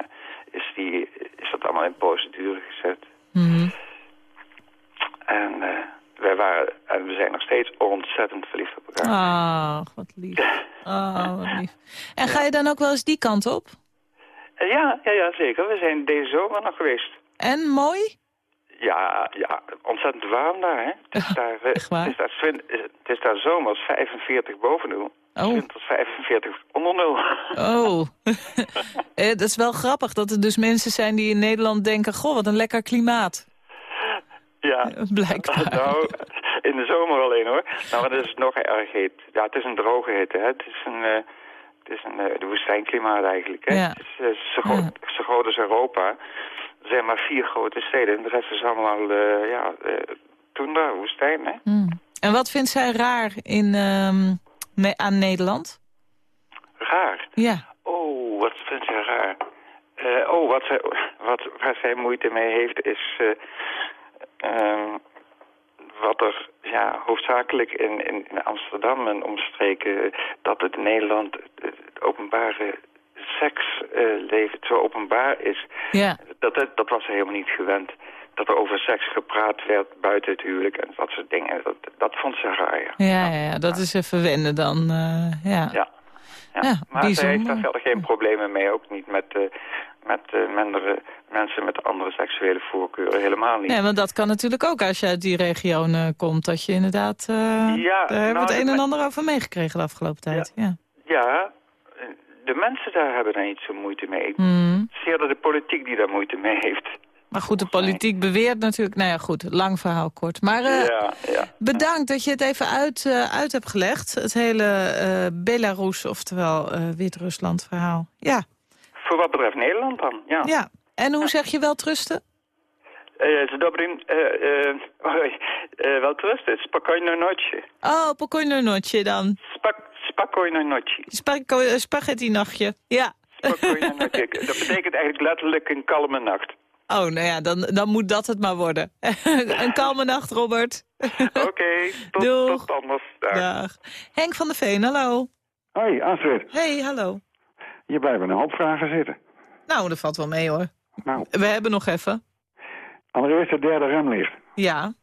is, die, is dat allemaal in procedure gezet. Mhm. En eh, wij waren, en we zijn nog steeds ontzettend verliefd op elkaar. Ah, wat lief. Ah, wat lief. En ga je dan ook wel eens die kant op? Eh, Ja, ja, ja, zeker. We zijn deze zomer nog geweest. En mooi? Ja, ja, ontzettend warm daar, hè. Het is daar, eh, Echt waar? Het is daar, eh, het is daar zomers 45 boven nul. Oh. Winters 45 onder nul. Oh, Eh, dat is wel grappig dat er dus mensen zijn die in Nederland denken... goh, wat een lekker klimaat. Ja. Blijkbaar. Nou, in de zomer alleen hoor. Nou, dat is nog erg heet. Ja, het is een droge hitte, hè. Het is een, eh, het is een eh, woestijnklimaat eigenlijk, hè. Ja. Het is eh, zo, groot, zo groot als Europa. Er zijn maar vier grote steden en de rest is allemaal, ja, toendra, woestijn, hè. Hmm. En wat vindt zij raar in, ehm, aan Nederland? Raar. Ja. Oh, wat vindt zij raar. Oh, wat zij, wat, waar zij moeite mee heeft is... eh, ehm, wat er ja, hoofdzakelijk in, in, Amsterdam en omstreken... dat het in Nederland het, openbare seksleven zo openbaar is. Ja. Dat, dat, was ze helemaal niet gewend. Dat er over seks gepraat werd buiten het huwelijk en dat soort dingen. Dat, dat vond ze raar, ja. Ja, ja, ja, dat is even wennen dan. eh, ja. Ja. Ja. Maar ze heeft daar verder geen problemen mee, ook niet met, eh, met eh, mindere mensen met andere seksuele voorkeuren, helemaal niet. Nee, want dat kan natuurlijk ook als je uit die regio eh, komt. Dat je inderdaad... eh, Ja, daar hebben we nou, het een en ander over meegekregen de afgelopen tijd. Ja. Ja, eh, de mensen daar hebben daar niet zo moeite mee. Hmm. Eerder de politiek die daar moeite mee heeft. Maar goed, de politiek beweert natuurlijk... Nou ja, goed, lang verhaal kort. Maar eh, ja, ja. bedankt dat je het even uit, eh, uit hebt gelegd. Het hele eh, Belarus, oftewel eh, Wit-Rusland verhaal. Ja. Voor wat betreft Nederland dan, ja. ja. En hoe zeg je wel trusten? Eh, Ze dobrim, eh, eh, eh, wel trusten, spokojno noche. Oh, pokojno notje dan. Spak, spokojno noche. Spako- eh, Spaghetti-nachtje. Ja. Spokojno. Dat betekent eigenlijk letterlijk een kalme nacht. Oh, nou ja, dan, dan moet dat het maar worden. een kalme nacht, Robert. Oké, tot, Doeg. tot anders. Dag. Dag. Henk van der Veen, hallo. Hoi, Astrid. Hey, hallo. Je blijven een hoop vragen zitten. Nou, dat valt wel mee hoor. Nou, We hebben nog even. allereerst het derde remlicht. Ja,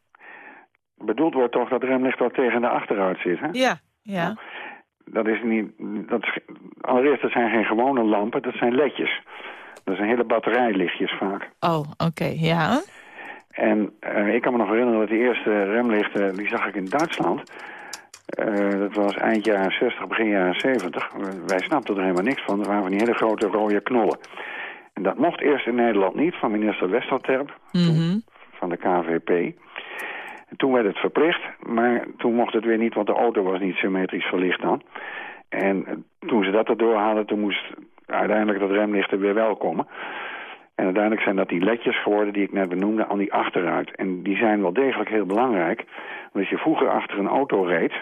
Bedoeld wordt toch dat remlicht wat tegen de achteruit zit, hè? ja, ja. Dat is niet... Dat is, allereerst, dat zijn geen gewone lampen, dat zijn ledjes. Dat zijn hele batterijlichtjes vaak. Oh, oké, ja. En eh, ik kan me nog herinneren dat die eerste remlichten, die zag ik in Duitsland. Eh, dat was eind jaren 60, begin jaren 70. wij snapten er helemaal niks van. Er waren van die hele grote rode knollen. En dat mocht eerst in Nederland niet, van minister Westerterp, Mhm. van de KVP. En toen werd het verplicht, maar toen mocht het weer niet, want de auto was niet symmetrisch verlicht dan. En toen ze dat erdoor hadden, toen moest uiteindelijk dat remlicht er weer wel komen. En uiteindelijk zijn dat die ledjes geworden die ik net benoemde aan die achteruit. En die zijn wel degelijk heel belangrijk. Want als je vroeger achter een auto reed,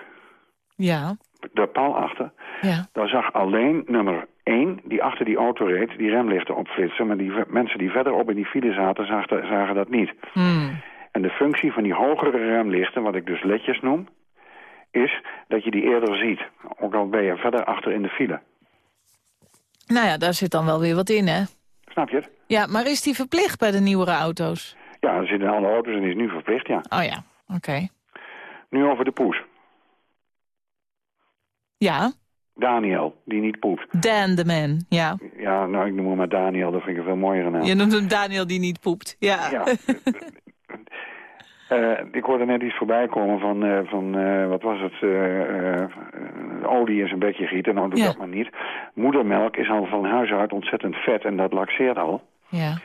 Ja, de pal achter, ja. dan zag alleen nummer 1 die achter die auto reed, die remlichten opflitsen. Maar die mensen die verderop in die file zaten, zagen, zagen dat niet. Hmm. En de functie van die hogere remlichten, wat ik dus ledjes noem, is dat je die eerder ziet. Ook al ben je verder achter in de file. Nou ja, daar zit dan wel weer wat in, hè? Snap je het? Ja, maar is die verplicht bij de nieuwere auto's? Ja, er zitten alle auto's en die is nu verplicht, ja. Oh ja, oké. Nu over de poes. Ja, Daniel, die niet poept. Dan the man, ja. Ja, nou, ik noem hem maar Daniel, dat vind ik een veel mooiere naam. Je noemt hem Daniel die niet poept. Ja. Ja. Eh, ik hoorde net iets voorbij komen van, eh, van eh, wat was het, olie in zijn bekje gieten. Nou, doe Ja. dat maar niet. Moedermelk is al van huis uit ontzettend vet en dat laxeert al. ja.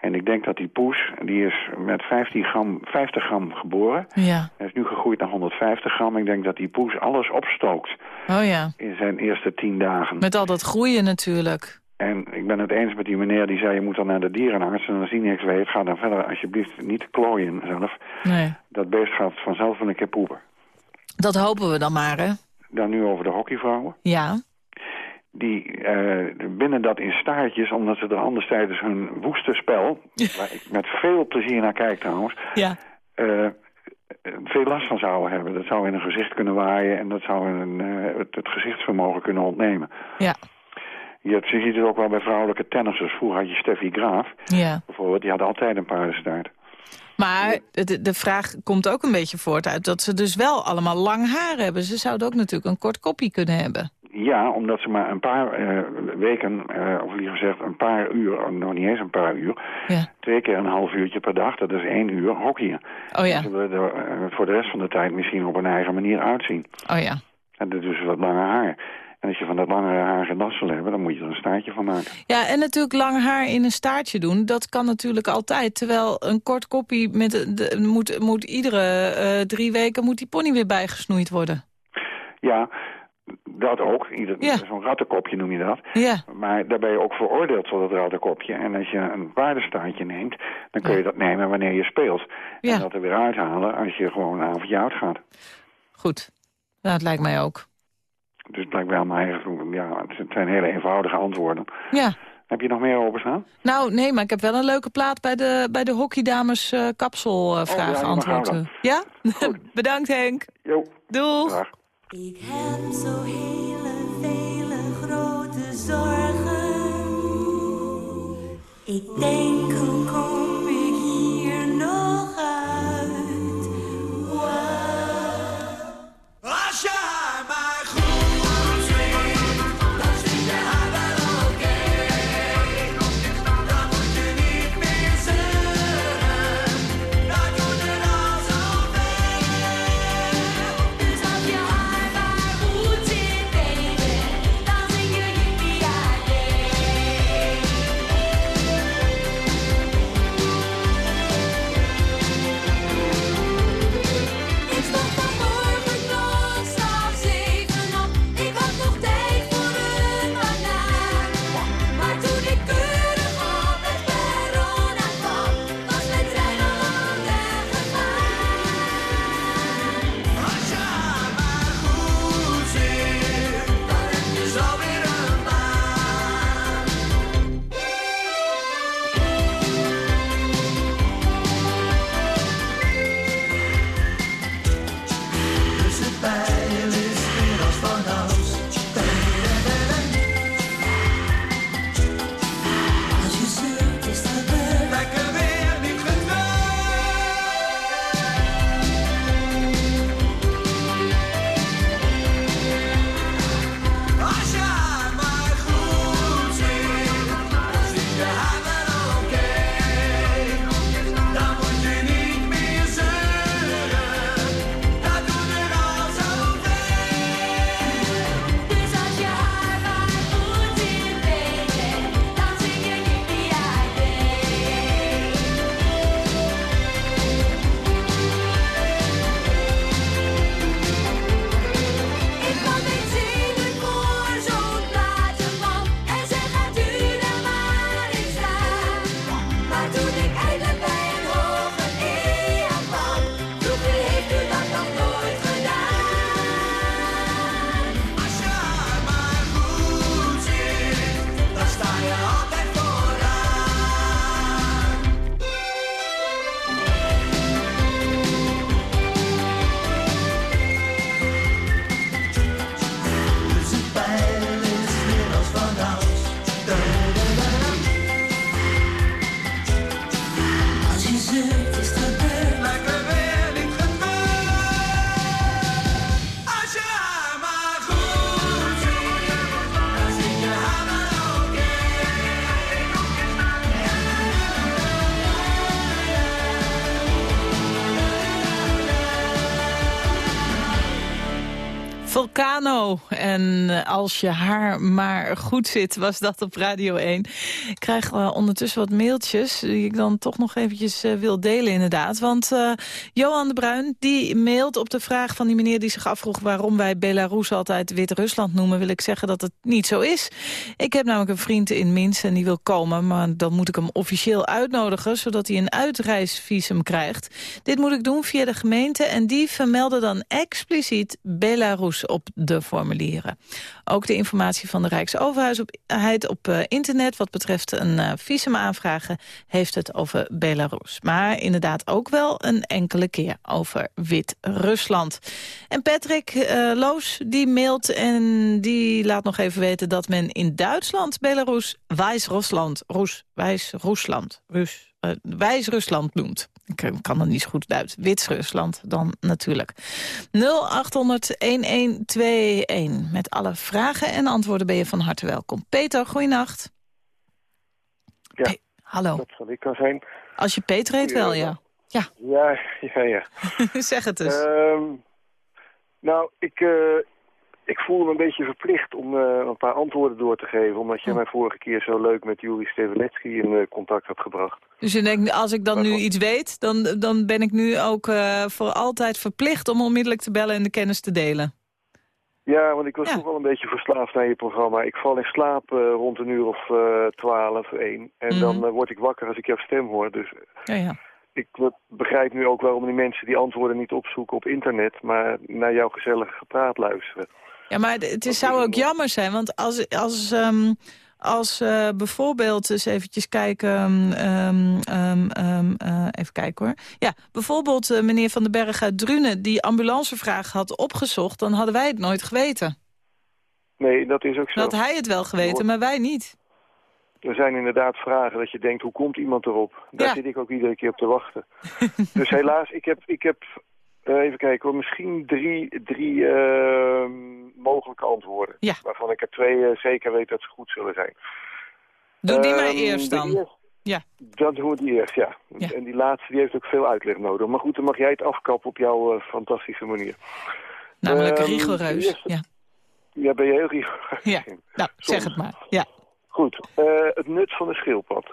En ik denk dat die poes, die is met 15 gram, 50 gram geboren. Ja. Hij is nu gegroeid naar 150 gram. Ik denk dat die poes alles opstookt Oh ja. in zijn eerste 10 dagen. Met al dat groeien natuurlijk. En ik ben het eens met die meneer die zei... je moet dan naar de dierenarts en als die niks weet... ga dan verder alsjeblieft niet klooien zelf. Nee. Dat beest gaat vanzelf wel een keer poepen. Dat hopen we dan maar, hè? Dan nu over de hockeyvrouwen. Ja. Die eh, binnen dat in staartjes, omdat ze er anders tijdens hun woeste spel... waar ik met veel plezier naar kijk trouwens... Ja. eh, veel last van zouden hebben. Dat zou in een gezicht kunnen waaien... en dat zou een, eh, het, het gezichtsvermogen kunnen ontnemen. Ja. Je, hebt- je ziet het ook wel bij vrouwelijke tennissers. Vroeger had je Steffi Graaf, Ja. bijvoorbeeld. Die had altijd een paardenstaart. Maar de, de vraag komt ook een beetje voort uit dat ze dus wel allemaal lang haar hebben. Ze zouden ook natuurlijk een kort koppie kunnen hebben. Ja, omdat ze maar een paar eh, weken, eh, of liever gezegd een paar uur, nog niet eens een paar uur, Ja. twee keer een half uurtje per dag, dat is één uur hockeyen. Oh ja. Ze willen er eh, voor de rest van de tijd misschien op een eigen manier uitzien. Oh ja. En dat is dus wat langer haar. En als je van dat langere haar geen wil hebben, dan moet je er een staartje van maken. Ja, en natuurlijk lang haar in een staartje doen. Dat kan natuurlijk altijd. Terwijl een kort koppie met de, moet, moet iedere drie weken moet die pony weer bijgesnoeid worden. Ja, dat ook. Ieder, Ja. Zo'n rattenkopje noem je dat. Ja. Maar daar ben je ook veroordeeld voor dat rattenkopje. En als je een paardenstaartje neemt, dan kun je dat nemen wanneer je speelt. Ja. En dat er weer uithalen als je gewoon een avondje uitgaat. Goed. Nou, het lijkt mij ook. Dus het blijkt wel eigenlijk, ja, het zijn hele eenvoudige antwoorden. Ja. Heb je nog meer openstaan? Nou, nee, maar ik heb wel een leuke plaat bij de, bij de hockeydames eh kapselvraag Oh, ja. Ja? Bedankt Henk. Jo. Doeg. Dag. Ik heb zo hele vele grote zorgen. Ik denk, hoe kom En eh, als je haar maar goed zit, was dat op Radio 1. Ik krijg ondertussen wat mailtjes die ik dan toch nog eventjes eh, wil delen inderdaad. Want eh, Johan de Bruin die mailt op de vraag van die meneer die zich afvroeg... waarom wij Belarus altijd Wit-Rusland noemen... wil ik zeggen dat het niet zo is. Ik heb namelijk een vriend in Minsk en die wil komen... maar dan moet ik hem officieel uitnodigen... zodat hij een uitreisvisum krijgt. Dit moet ik doen via de gemeente en die vermelden dan expliciet Belarus op de formulieren. Ook de informatie van de Rijksoverheid op uh, internet... wat betreft een uh, visum aanvragen, heeft het over Belarus. Maar inderdaad ook wel een enkele keer over Wit-Rusland. En Patrick uh, Loos, die mailt en die laat nog even weten... dat men in Duitsland Belarus Wijs-Rusland, Roes, Wijs-Rusland, Rus, Wijs-Rusland noemt. Ik kan dat niet zo goed Duits. Wits-Rusland dan natuurlijk. 0800-1121. Met alle vragen en antwoorden ben je van harte welkom. Peter, goeienacht. Ja, hey, hallo. dat zal ik kan zijn. Als je Peter heet wel, ja. Ja, Ja, ja, ja. zeg het eens. Ehm, nou, ik, eh, ik voelde me een beetje verplicht om eh, een paar antwoorden door te geven... omdat je mij vorige keer zo leuk met Juri Steveletsky in eh, contact had gebracht. Dus je denkt, als ik dan nu iets weet, dan, dan ben ik nu ook eh, voor altijd verplicht om onmiddellijk te bellen en de kennis te delen. Ja, want ik was toch wel een beetje verslaafd naar je programma. Ik val in slaap rond een uur of twaalf, één. En Mhm. dan eh, word ik wakker als ik jouw stem hoor. Dus Ja, ja. ik be- begrijp nu ook waarom die mensen die antwoorden niet opzoeken op internet... maar naar jouw gezellig gepraat luisteren. Ja, maar het is, zou ook jammer zijn, want als, als, ehm, als eh, bijvoorbeeld eens eventjes kijken, ehm, ehm, eh, even kijken hoor. Ja, bijvoorbeeld eh, meneer Van den Berg uit Drunen die ambulancevraag had opgezocht, dan hadden wij het nooit geweten. Nee, dat is ook zo. Dat hij het wel geweten, maar wij niet. Er zijn inderdaad vragen dat je denkt, hoe komt iemand erop? Daar Ja. zit ik ook iedere keer op te wachten. dus helaas, ik heb, ik heb even kijken hoor, misschien drie, drie eh, mogelijke antwoorden. Ja. Waarvan ik er twee eh, zeker weet dat ze goed zullen zijn. Doe die maar Ehm, eerst dan. eerste- Ja. Dan doen we die eerst, ja. Ja. En die laatste die heeft ook veel uitleg nodig. Maar goed, dan mag jij het afkappen op jouw eh, fantastische manier. Namelijk Ehm, rigoureus. eerste- Ja. Ja, ben je heel rigoureus. ja, nou, zeg het maar. Ja. Goed, eh, het nut van een schildpad.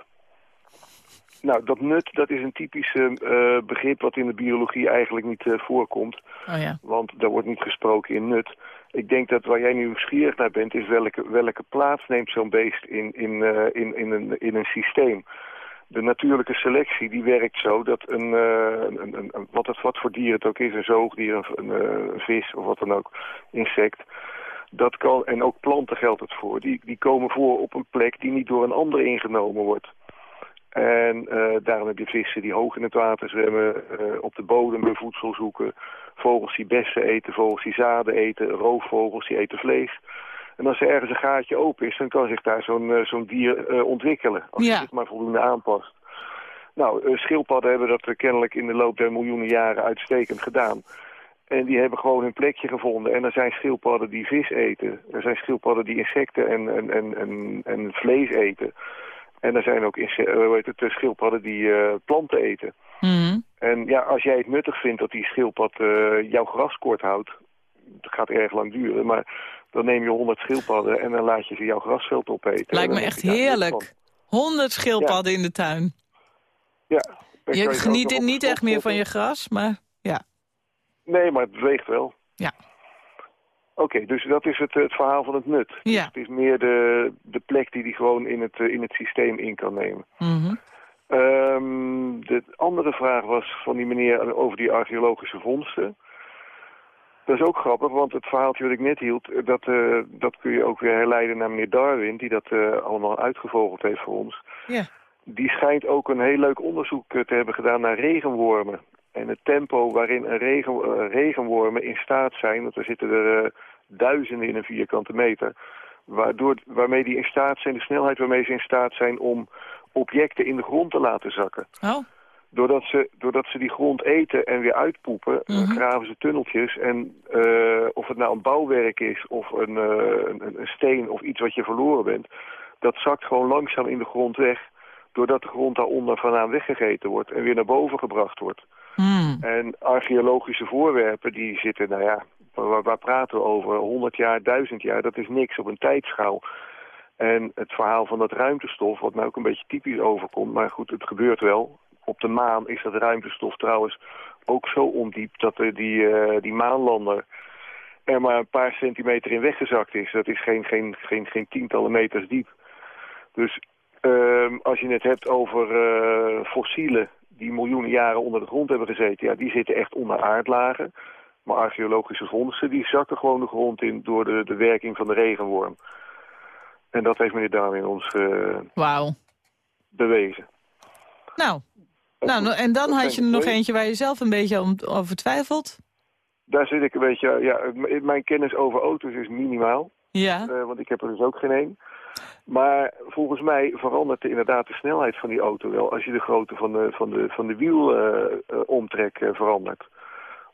Nou, dat nut dat is een typisch eh, begrip wat in de biologie eigenlijk niet eh, voorkomt. Oh ja. Want daar wordt niet gesproken in nut. Ik denk dat waar jij nu nieuwsgierig naar bent, is welke, welke plaats neemt zo'n beest in, in, eh, in, in, een, in een systeem. De natuurlijke selectie die werkt zo dat een, eh, een, een, een- wat, het, wat voor dier het ook is, een zoogdier, een, een, eh, een vis of wat dan ook, insect, dat kan, en ook planten geldt het voor, die, die komen voor op een plek die niet door een ander ingenomen wordt. En eh, daarom heb je vissen die hoog in het water zwemmen, eh, op de bodem hun voedsel zoeken. Vogels die bessen eten, vogels die zaden eten, roofvogels die eten vlees. En als er ergens een gaatje open is, dan kan zich daar zo'n eh, zo'n dier ontwikkelen. Als je Ja. het maar voldoende aanpast. Nou, schildpadden hebben dat kennelijk in de loop der miljoenen jaren uitstekend gedaan. En die hebben gewoon hun plekje gevonden. En er zijn schildpadden die vis eten. Er zijn schildpadden die insecten en, en, en, en, en vlees eten. En er zijn ook eh, hoe heet het, eh, schildpadden die eh, planten eten. Mhm. En ja, als jij het nuttig vindt dat die schildpad jouw gras kort houdt... dat gaat erg lang duren, maar dan neem je 100 schildpadden... en dan laat je ze jouw grasveld opeten. En Lijkt me echt heerlijk. 100 schildpadden in de tuin. Ja. Je geniet niet echt meer van je gras, maar ja. Nee, maar het beweegt wel. Ja. Oké, dus dat is het, het verhaal van het nut. Ja. Dus het is meer de, de plek die die gewoon in het, eh, in het systeem in kan nemen. Mhm. Ehm, de andere vraag was van die meneer over die archeologische vondsten. Dat is ook grappig, want het verhaaltje wat ik net hield, eh, dat, eh, dat kun je ook weer herleiden naar meneer Darwin, die dat allemaal uitgevogeld heeft voor ons. Ja. Die schijnt ook een heel leuk onderzoek te hebben gedaan naar regenwormen. En het tempo waarin een regen, eh, regenwormen in staat zijn, want er zitten er eh, duizenden in een vierkante meter, waardoor, waarmee die in staat zijn, de snelheid waarmee ze in staat zijn om objecten in de grond te laten zakken. Oh. Doordat ze, doordat ze die grond eten en weer uitpoepen, dan Mhm. graven ze tunneltjes. En eh, of het nou een bouwwerk is of een, eh, een, een steen of iets wat je verloren bent, dat zakt gewoon langzaam in de grond weg. Doordat de grond daaronder vandaan weggegeten wordt en weer naar boven gebracht wordt. Hmm. En archeologische voorwerpen die zitten, nou ja, waar, praten we over? 100 jaar, 1000 jaar, dat is niks op een tijdschaal. En het verhaal van dat ruimtestof, wat mij ook een beetje typisch overkomt, maar goed, het gebeurt wel. Op de maan is dat ruimtestof trouwens ook zo ondiep dat er die, eh, die maanlander er maar een paar centimeter in weggezakt is. Dat is geen, geen, geen, geen tientallen meters diep. Dus ehm, als je het hebt over eh, fossielen die miljoenen jaren onder de grond hebben gezeten, ja, die zitten echt onder aardlagen. Maar archeologische vondsten, die zakken gewoon de grond in door de, de werking van de regenworm. En dat heeft meneer Darwin ons eh, Wauw. bewezen. Nou, nou, no- en dan had je er nog eentje waar je zelf een beetje over twijfelt. Daar zit ik een beetje, ja, mijn kennis over auto's is minimaal. Ja. Eh, want ik heb er dus ook geen een. Maar volgens mij verandert inderdaad de snelheid van die auto wel als je de grootte van de, van de, van de wielomtrek eh, verandert.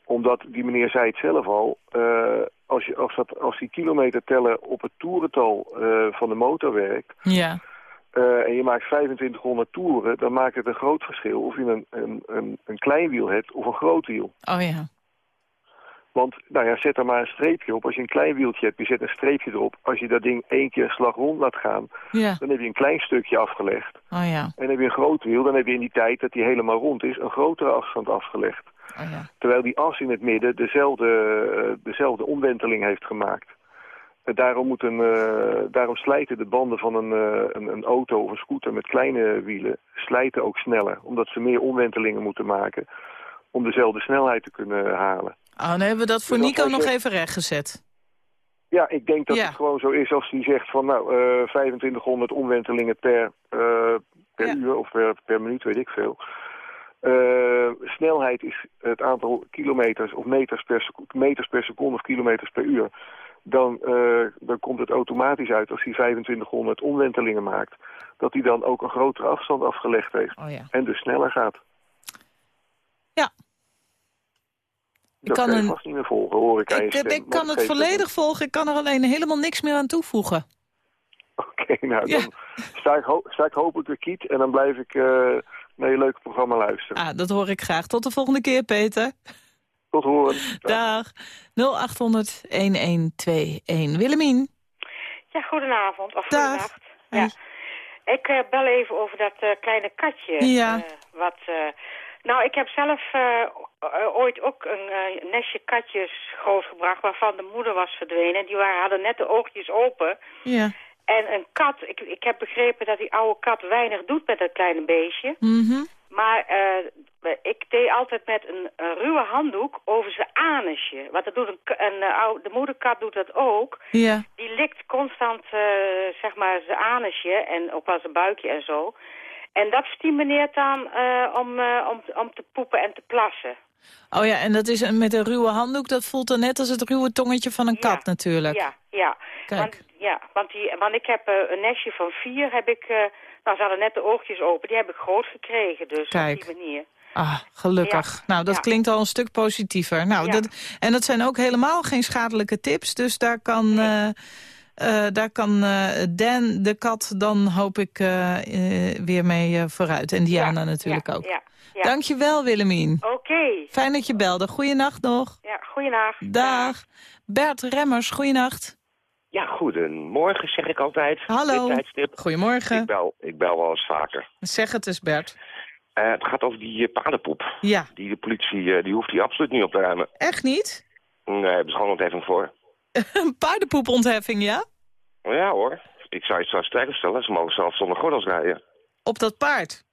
Omdat die meneer zei het zelf al, eh, als, je, als, dat, als die kilometer tellen op het toerental eh, van de motor werkt, Ja. eh, en je maakt 2500 toeren, dan maakt het een groot verschil of je een, een, een, een klein wiel hebt of een groot wiel. Oh ja. Want, nou ja, zet er maar een streepje op. Als je een klein wieltje hebt, je zet een streepje erop. Als je dat ding één keer een slag rond laat gaan, Ja. dan heb je een klein stukje afgelegd. Oh ja. En heb je een groot wiel, dan heb je in die tijd dat die helemaal rond is, een grotere afstand afgelegd. Oh ja. Terwijl die as in het midden dezelfde, eh, dezelfde omwenteling heeft gemaakt. Eh, Daarom, moet een, eh, daarom slijten de banden van een, een, een auto of een scooter met kleine wielen slijten ook sneller. Omdat ze meer omwentelingen moeten maken om dezelfde snelheid te kunnen halen. Oh, dan hebben we dat voor Dus Nico nog even rechtgezet. Ja, ik denk dat Ja. het gewoon zo is als hij zegt van nou, eh 2500 omwentelingen per, eh, per uur of per, per minuut, weet ik veel. Eh, snelheid is het aantal kilometers of meters per, seco- meters per seconde of kilometers per uur. Dan, eh, dan komt het automatisch uit als hij 2500 omwentelingen maakt. Dat hij dan ook een grotere afstand afgelegd heeft. Oh ja. En dus sneller gaat. Ja. Dat kan kan een- vast niet meer volgen, hoor ik Ik, stem. ik kan het volledig volgen. Ik kan er alleen helemaal niks meer aan toevoegen. Oké, nou, Ja. dan sta ik, ho sta ik hopelijk weer kiet en dan blijf ik eh, naar je leuke programma luisteren. Ah, dat hoor ik graag. Tot de volgende keer, Peter. Tot horen. Dag. 0800-1121. Willemien. Ja, goedenavond. Of Dag. goedenacht. Ja. Ik eh, bel even over dat eh, kleine katje. Ja. wat, eh, nou, ik heb zelf eh, ooit ook een eh, nestje katjes grootgebracht... waarvan de moeder was verdwenen. Die waren, hadden net de oogjes open. Ja. En een kat, ik, ik heb begrepen dat die oude kat weinig doet met dat kleine beestje. Mhm. Maar eh, ik deed altijd met een, een ruwe handdoek over zijn anusje. Want dat doet een, een, oude- de moederkat doet dat ook. Ja. Die likt constant, eh, zeg maar, zijn anusje en ook wel zijn buikje en zo. En dat stimuleert dan eh, om, eh, om, om te poepen en te plassen. Oh ja, en dat is met een ruwe handdoek. Dat voelt dan net als het ruwe tongetje van een kat natuurlijk. Ja, ja. Kijk. Want, ja, want, die, want ik heb eh, een nestje van vier, heb ik, nou ze hadden net de oogjes open, die heb ik groot gekregen dus Kijk. op die manier. Ah, gelukkig. Ja. Nou, dat Ja. klinkt al een stuk positiever. Nou, dat, en dat zijn ook helemaal geen schadelijke tips. Dus daar kan, eh, daar kan eh, Dan, de kat, dan hoop ik eh, weer mee vooruit. En Diana natuurlijk ook. Ja, ja. Dankjewel, Willemien. Oké. Fijn dat je belde. Goeienacht nog. Ja, goeienacht. Dag. Bert Remmers, goeienacht. Ja, goedemorgen zeg ik altijd. Hallo. Goedemorgen. Ik bel, ik bel wel eens vaker. Zeg het eens, Bert. Eh, het gaat over die uh, paardenpoep. Ja. Die de politie, eh, die hoeft die absoluut niet op te ruimen. Echt niet? Nee, hebben ze gewoon ontheffing voor. Een paardenpoepontheffing, ja? Ja hoor, ik zou het zo sterker stellen. Ze mogen zelfs zonder gordels rijden. Op dat paard?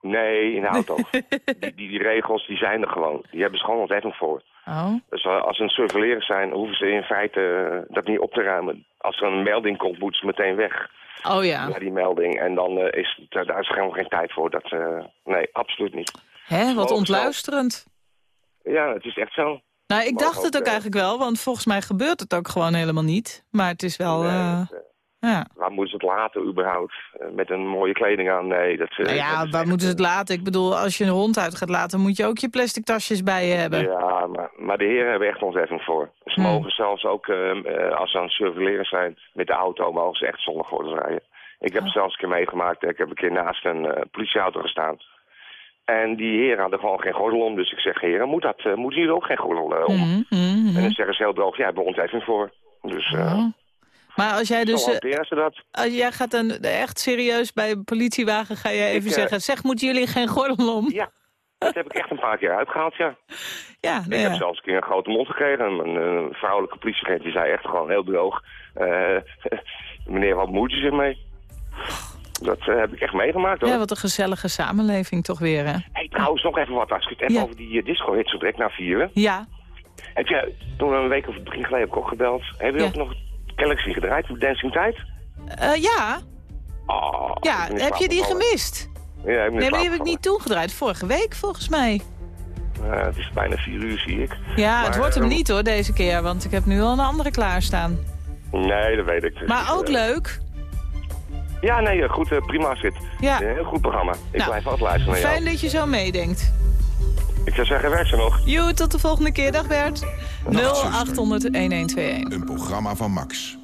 Nee, in de auto. die, die, die regels die zijn er gewoon. Die hebben ze gewoon ontheffing voor. Oh. Dus eh, als ze een surveilleren zijn, hoeven ze in feite eh, dat niet op te ruimen. Als er een melding komt, moeten ze meteen weg. Oh ja. Naar die melding. En dan eh, is het, daar is helemaal geen tijd voor. Dat, nee, absoluut niet. Hè, wat ontluisterend. Ja, het is echt zo. Nou, ik Mogen dacht het ook eigenlijk wel, want volgens mij gebeurt het ook gewoon helemaal niet. Maar het is wel... Nee, eh, eh, ja. Waar moeten ze het laten überhaupt? Eh, met een mooie kleding aan? Nee, dat... Nou ja, dat waar echt, moeten ze het laten? Ik bedoel, als je een hond uit gaat laten, moet je ook je plastic tasjes bij je hebben. Ja, maar, maar de heren hebben echt ontheffing voor. Ze Hmm. mogen zelfs ook, eh, eh, als ze aan het surveilleren zijn met de auto, mogen ze echt zonder gordels rijden. Ik Oh. heb het zelfs een keer meegemaakt. Ik heb een keer naast een politieauto gestaan. En die heren hadden gewoon geen gordel om. Dus ik zeg, heren, moet dat, eh, moeten jullie ook geen gordel eh, om? Mhm, mhm. En dan zeggen ze heel droog, ja, bij ons even voor. Dus eh Oh. Maar als jij dus... dat. als jij gaat dan echt serieus bij een politiewagen, ga jij even Ik, zeggen... zeg, moeten jullie geen gordel om? Ja, dat heb ik echt een paar keer uitgehaald, ja. Ja, Ik nou heb ja. zelfs een keer een grote mond gekregen. Een, een vrouwelijke politieagent die zei echt gewoon heel droog... meneer, wat moet je zich mee? Dat eh, heb ik echt meegemaakt, hoor. Ja, wat een gezellige samenleving toch weer, hè? Hey, trouwens, nog even wat. Als ik het even Ja. over die uh, disco-hit zo direct na vieren. Ja. Heb je, toen een week of drie geleden heb ik ook gebeld. Heb je Ja. ook nog Galaxy gedraaid voor Dancing Tide? Eh, ja, Oh, ja. heb je die gemist? Ja, ik Nee, maar die heb ik niet toegedraaid. Vorige week, volgens mij. het is bijna vier uur, zie ik. Ja, het wordt hem niet hoor, deze keer. Want ik heb nu al een andere klaarstaan. Nee, dat weet ik. Dus, Maar ook leuk. Ja, nee, eh, goed, eh, prima zit. Ja. Een heel goed programma. Ik Nou, blijf altijd luisteren naar jou. Fijn dat je zo meedenkt. Ik zou zeggen, werk ze nog. Joe, tot de volgende keer. Dag Bert. 0800 1121. Een programma van Max.